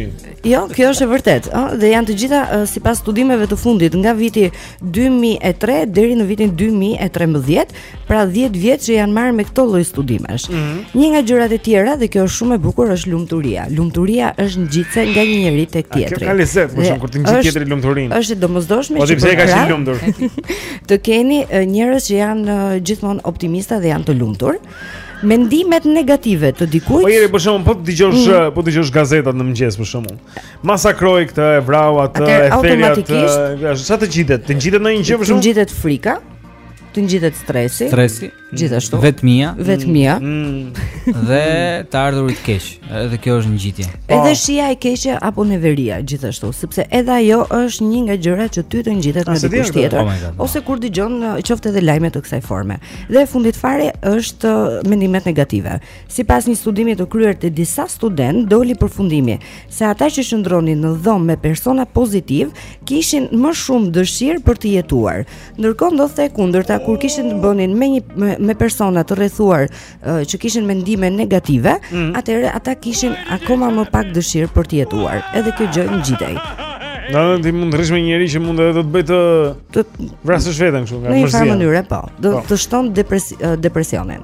Jo, kjo është e vërtetë, ëh, dhe janë të gjitha uh, sipas studimeve të fundit nga viti 2003 deri në vitin 2013, Pra 10 vjet që janë marrë me këto lloj studimesh. Mm -hmm. Një nga gjërat e tjera dhe kjo është shumë e bukur është lumturia. Lumturia është ngjitëse nga një njeri tek tjetri. Kjo ka lezet, më shumë kur të ngjit tjetri lumturinë. Është e domosdoshme po që të ka qenë lumtur. Të keni njerëz që janë gjithmonë optimista dhe janë të lumtur. Mendimet negative të dikujt. Po e ri për shembull po dëgjon mm. po dëgjon gazetat në mëngjes për shembull. Masakroi këtë e vrau atë e theri atë. Ça të ngjitet? Të ngjitet ndonjë gjë për shembull? Të ngjitet frika. të ngjitet stresi. Stresi. Gjithashtu. Vetmia. Vetmia. Mm. mm. Dhe të ardhurit keq. Edhe kjo është ngjitëse. Po. Edhe shija e keqe apo neveria gjithashtu, sepse edhe ajo është një nga gjërat që ty të ngjitet nga dikush tjetër. Oh God, ose kur dëgjon uh, qoftë edhe lajme të kësaj forme. Dhe e fundit fare është uh, mendimet negative. Sipas një studimi të kryer te disa studentë, doli përfundimi se ata që qëndronin në dhomë me persona pozitivë kishin më shumë dëshirë për të jetuar. Ndërkohë ndodhte e kundërta kur kishin të bënin me një me, me persona të rrethuar uh, që kishin mendime negative, mm. atëherë ata kishin akoma më pak dëshirë për të jetuar. Edhe kjo gjë ngjitej. Domethënë ti mund të rrish me njeri që mund edhe të të bëjë të vrasësh veten kështu nga mërzia. Në një mënyrë po, do po. të shton depresi, depresionin.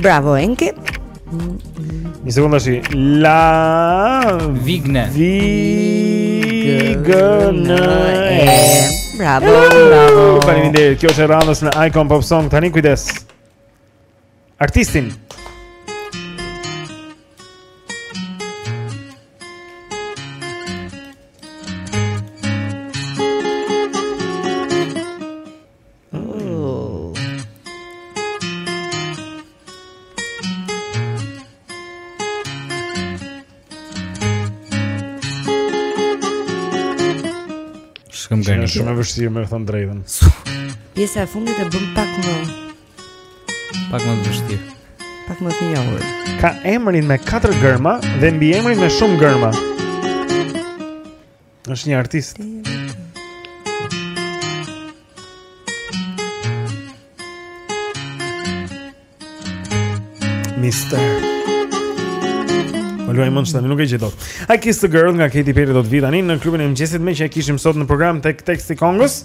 Bravo Enki. Një sekundë tash. La Vigne. Vigne. Bravo. Bravo. Faleminderit. Kjo është e radhës në Icon Pop Song. Tani kujdes. Artistin. Oh. Shkëm gërë Shumë e vështirë me thënë të drejtën Pjesa e fundit e bën pak më Pak më të vështirë Pak më të njohur Ka emrin me 4 gërma dhe mbiemrin me shumë gërma Është një artist. Mister. Po luaj mund të nuk e gjej dot. I Kissed a Girl nga Katy Perry do të vijë tani në klubin e mëngjesit meqë e kishim sot në program tek teksti Kongos.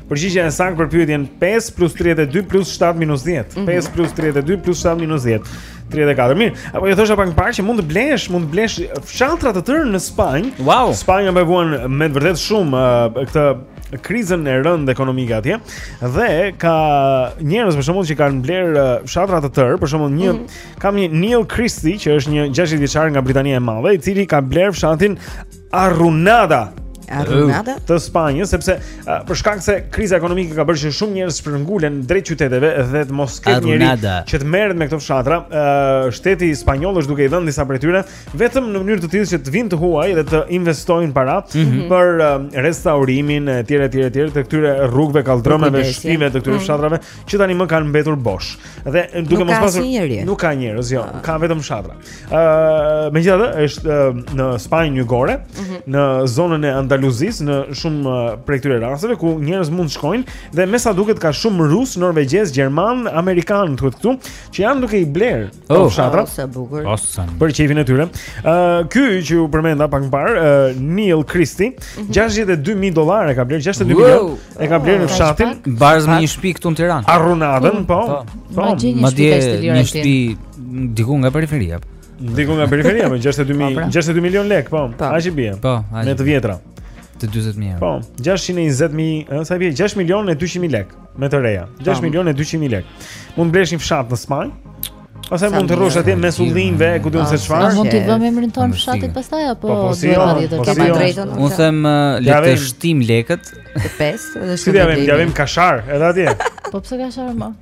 Përgjigja e saktë për pyetjen 5 plus 32 plus 7 minus 10. 5 plus 32 plus 7 minus 10. 34. Mirë, apo ju thosha pak më parë që mund të blesh, mund të blesh fshatra të tërë në Spanjë. Wow. Spanja po e vuan me të vërtetë shumë uh, këtë krizën e rëndë ekonomike atje dhe ka njerëz për shembull që kanë bler uh, fshatra të tërë, për shembull një kam një Neil Christie që është një 60 vjeçar nga Britania e Madhe, i cili ka bler fshatin Arrunada. Arrunada të Spanjës, sepse uh, për shkak se kriza ekonomike ka bërë që shumë njerëz shpërngulen drejt qyteteve dhe të mos ketë njerëz që të merret me këto fshatra, uh, shteti spanjoll është duke i dhënë disa prej tyre vetëm në mënyrë të tillë që të vinë të huaj dhe të investojnë para mm -hmm. për uh, restaurimin e të tjera të tjera të tjera të këtyre rrugëve kalldrëmeve, shtëpive të këtyre mm -hmm. fshatrave që tani më kanë mbetur bosh. Dhe duke mos pasur nuk ka njerëz, jo, ah. ka vetëm fshatra. Ëh, uh, megjithatë është uh, në Spanjën jugore, mm -hmm. në zonën e Andaluzisë, në shumë uh, prej këtyre rasteve ku njerëz mund të shkojnë dhe mesa duket ka shumë rus, norvegjez, gjerman, amerikan thuhet këtu, që janë duke i bler oh. oh fshatra. Oh, sa bukur. Oh, për qejfin e tyre. Ëh, uh, ky që ju përmenda pak më parë, uh, Neil Christie, mm -hmm. 62000 dollarë e ka bler, 62 wow. milionë. E ka bler në oh, fshatin baraz me një shtëpi këtu në Tiranë. Arrunadën, mm. po. Po, po. madje një shtëpi Diku nga periferia. Diku nga periferia, më 62000, 62 milion lek, po. po. Aq i bie. Po, aq. Me të vjetra. Të 40000. Po, 620000, ëh, sa i bie? 6 milion e 200000 lek me të reja. 6 milion e 200000 lek. Mund të blesh një fshat në Spanjë. Pastaj mund të rrosh atje mes ullinjve, ku di unë se çfarë. Mund të vëmë emrin tonë fshatit pastaj apo po, po, si, jo, po, po, si, jo. Unë them uh, i bashkojmë lekët. Të pesë dhe shkojmë. Si ia vëmë, ia vëmë Kashar edhe atje. Po pse Kashar më?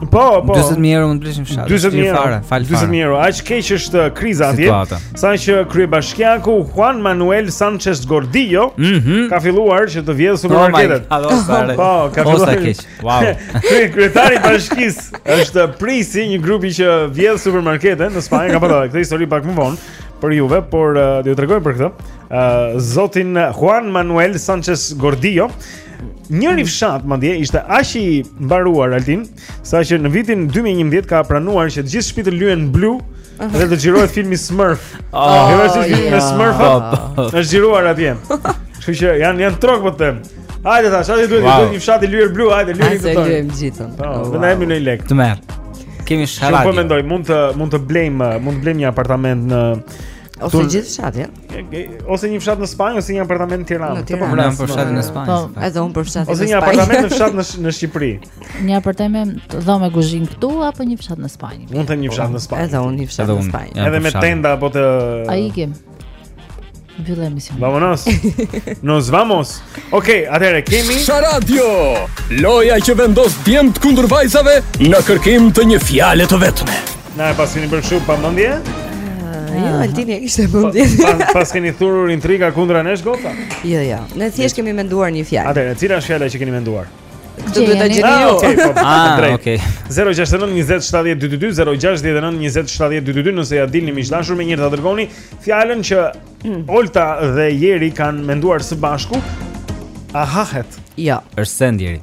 Po, po. 40000 euro mund të blesh një fshat. 40000 euro. 40000 euro. Aq keq është uh, kriza atje. Sa që kryebashkiaku Juan Manuel Sanchez Gordillo mm -hmm. ka filluar që të vjedhë supermarketet. Oh po, ka filluar. Wow. Kryetari i bashkisë është prijësi i një grupi që vjedh supermarkete në Spanjë, kam pasur këtë histori pak më vonë për juve, por uh, do t'ju tregoj për këtë. Uh, zotin Juan Manuel Sanchez Gordillo Njëri fshat madje ishte aq i mbaruar Altin, saqë në vitin 2011 ka pranuar që të gjithë shtëpitë të lyhen blu dhe të xhirohet filmi Smurf. Oh, ah, Edhe si filmi yeah. Smurf është xhiruar atje. Kështu që janë janë trok po them. Hajde tash, na duhet wow. një fshat i lyer blu, hajde lyeni këtu. Hajde lyejmë gjithën. Po, oh, ne jemi në një lek. Të merr. Kemi shalati. Shumë po mendoj, mund të mund të blejmë, mund të blejmë një apartament në Ose gjithë fshatin. ose një fshat në Spanjë ose një apartament në Tiranë. Të po vran për fshatin në Spanjë. Po, edhe un për fshatin në Spanjë. Ose një apartament në fshat në në Shqipëri. Një apartament dhomë kuzhinë këtu apo një fshat në Spanjë. Mund të them një fshat në Spanjë. Edhe un një fshat në Spanjë. Edhe me tenda apo të Ai ikim. Vile emision. Vamonos. Nos vamos. Okej, okay, atëre kemi Sharadio. Loja që vendos djemtë kundër vajzave në kërkim të një fjale të vetme. Na e paskeni bërë kështu pa mendje? Ah, jo, Altini e kishte mendje. Pas pas keni thurur intriga kundra nesh goca? Jo, jo. Ne thjesht kemi menduar një fjalë. Atëherë, cila është fjala që keni menduar? Këtë duhet ta gjeni ah, ju. Okej, po. Ah, okej. 069 20 70 222 069 20 70 222 nëse ia dilni miq të dashur me njëherë ta dërgoni fjalën që hmm. Olta dhe Jeri kanë menduar së bashku. A hahet. Jo. Është send Jeri.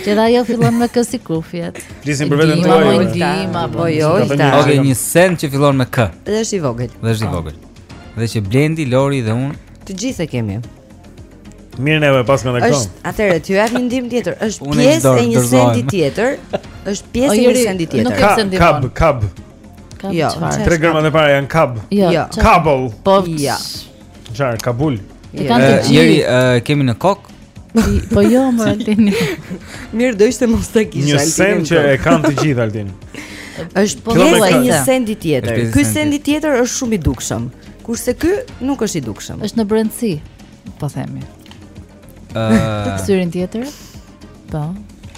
Që tha ajo fillon me k si kufjet. Flisim për veten tuaj. Po dima, po jo. Okej, një send që fillon me k. Dhe është i vogël. Dhe është i vogël. Dhe që Blendi, Lori dhe unë të gjithë e kemi. Mirë neve pas nga këto. Është, atëherë t'ju jap një ndihmë tjetër. Është pjesë e një sendi tjetër. Është pjesë e një sendi tjetër. Nuk është sendi. Kab, kab. Jo, tre germat e para janë kab. Jo, jo. kabëll. Po. Ja. Jo. Çfarë? Kabull. Jeri, kemi në kokë Po jo, më Altin. Mirë, do ishte mos ta kisha Një send që e kanë të gjithë Altin. Është pjesë e një sendi tjetër. Ky sendi tjetër është shumë i dukshëm. Kurse ky nuk është i dukshëm. Është në brendësi, po themi. Ëh. Syrin tjetër? Po.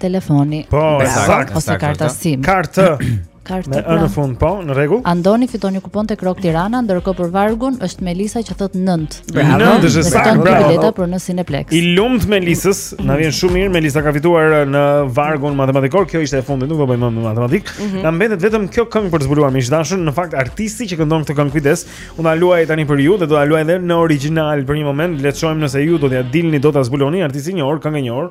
telefoni. Po, saktë, ose karta SIM. Kartë. Kartë. Në pra. fund po, në rregull. Andoni fiton një kupon te Krok Tirana, ndërkohë për Vargun është Melisa që thotë 9. Bravo. 9 është saktë, bravo. Bileta për në Cineplex. I lumt Melisës, na vjen shumë mirë. Melisa ka fituar uh, në Vargun matematikor. Kjo ishte e fundit, nuk do bëjmë më matematik. Mm -hmm. Na mbetet vetëm kjo këngë për të zbuluar miq të dashur. Në fakt artisti që këndon këtë këngë kujdes, unë ta luaj tani për ju dhe do ta luaj edhe në origjinal për një moment. Le të shohim nëse ju do t'ia dilni, do ta zbuloni artistin e njohur, këngën e njohur.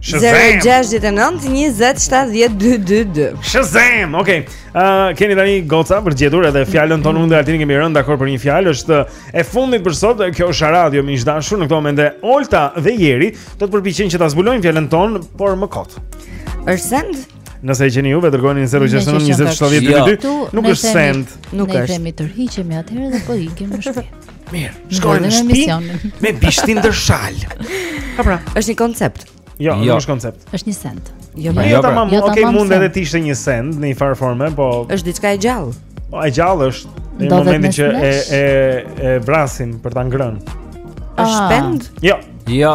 Shazam! 069 20 70 222 Shazam! Ok, uh, keni tani goca për gjetur edhe fjalën tonë unë dhe Altini kemi rënë dakord për një fjalë është e fundit për sot, kjo Sharadio miq të dashur në këto momente Olta dhe Jeri do të përpiqen që ta zbulojnë fjalën tonë por më kot është send? Nëse e gjeni juve, dërgojeni në 069 20 70 222 Nuk është send Nuk është Ne i themi tërhiqemi atëherë dhe po ikim në shtëpi Mirë, shkojmë në shtëpi me bishtin ndër shalë. Po pra, është një koncept. Jo, jo, nuk është koncept. Është një send. Jo, jo, jo, tamam, jo, okay, mund edhe të ishte një send në njëfarë forme, po Është diçka e gjallë. Po e gjallë është në momentin që e e e vrasin për ta ngrënë. Është ah. send? Jo. Jo.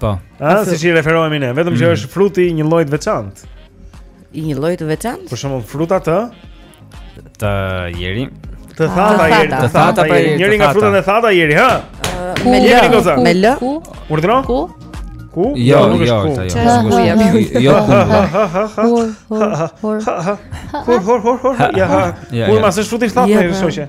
Po. A siç i referohemi ne, vetëm që mm. është fruti i një lloji të veçantë. I një lloji të veçantë? Për shembull, fruta të të jeri. Të thata jeri, të thata jeri. Njëri nga frutat e thata jeri, ha. Me lë, me lë. Urdhëro? Ku? Ku? Jo, jo, nuk është jo, ku. Jo, jo, ku. Kur, kur, kur, kur. Ja. Ku ma s'është fruti thatë, shoqë.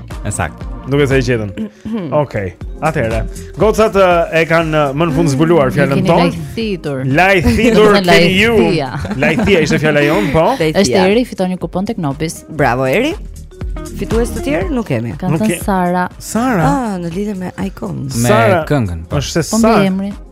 Ësakt. Duket se e gjetën. Okej. Okay. Atëherë, gocat e kanë më në fund mm, zbuluar fjalën tonë. Lajthitur. Lajthitur keni ju. Lajthia ishte fjala jonë, po. Është Eri fiton një kupon tek Nobis. Bravo Eri. Fitues të tjerë nuk kemi. Ka thënë Sara. Sara. Ah, në lidhje me Icons. Me këngën. Po është po Sara. Po emri.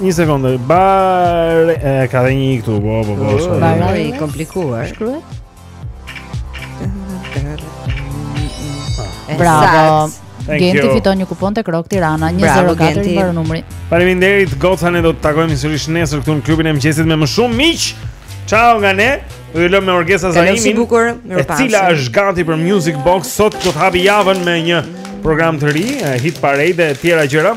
Një sekondë, bar e ka dhe një i këtu, po, po, po, po. Bar i komplikuar. Shkruhet? Bravo. Genti fiton një kupon tek Rock Tirana 104 i mbaron numri. Faleminderit Goca ne do të takohemi sërish nesër këtu në klubin e mëngjesit me më shumë miq. Ciao nga ne. Ju lëm me Orgesa Zaimin, e cila është gati për Music Box sot do të hapi javën me një program të ri, hit parade e tjera gjëra.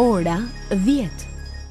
Ora dhjetë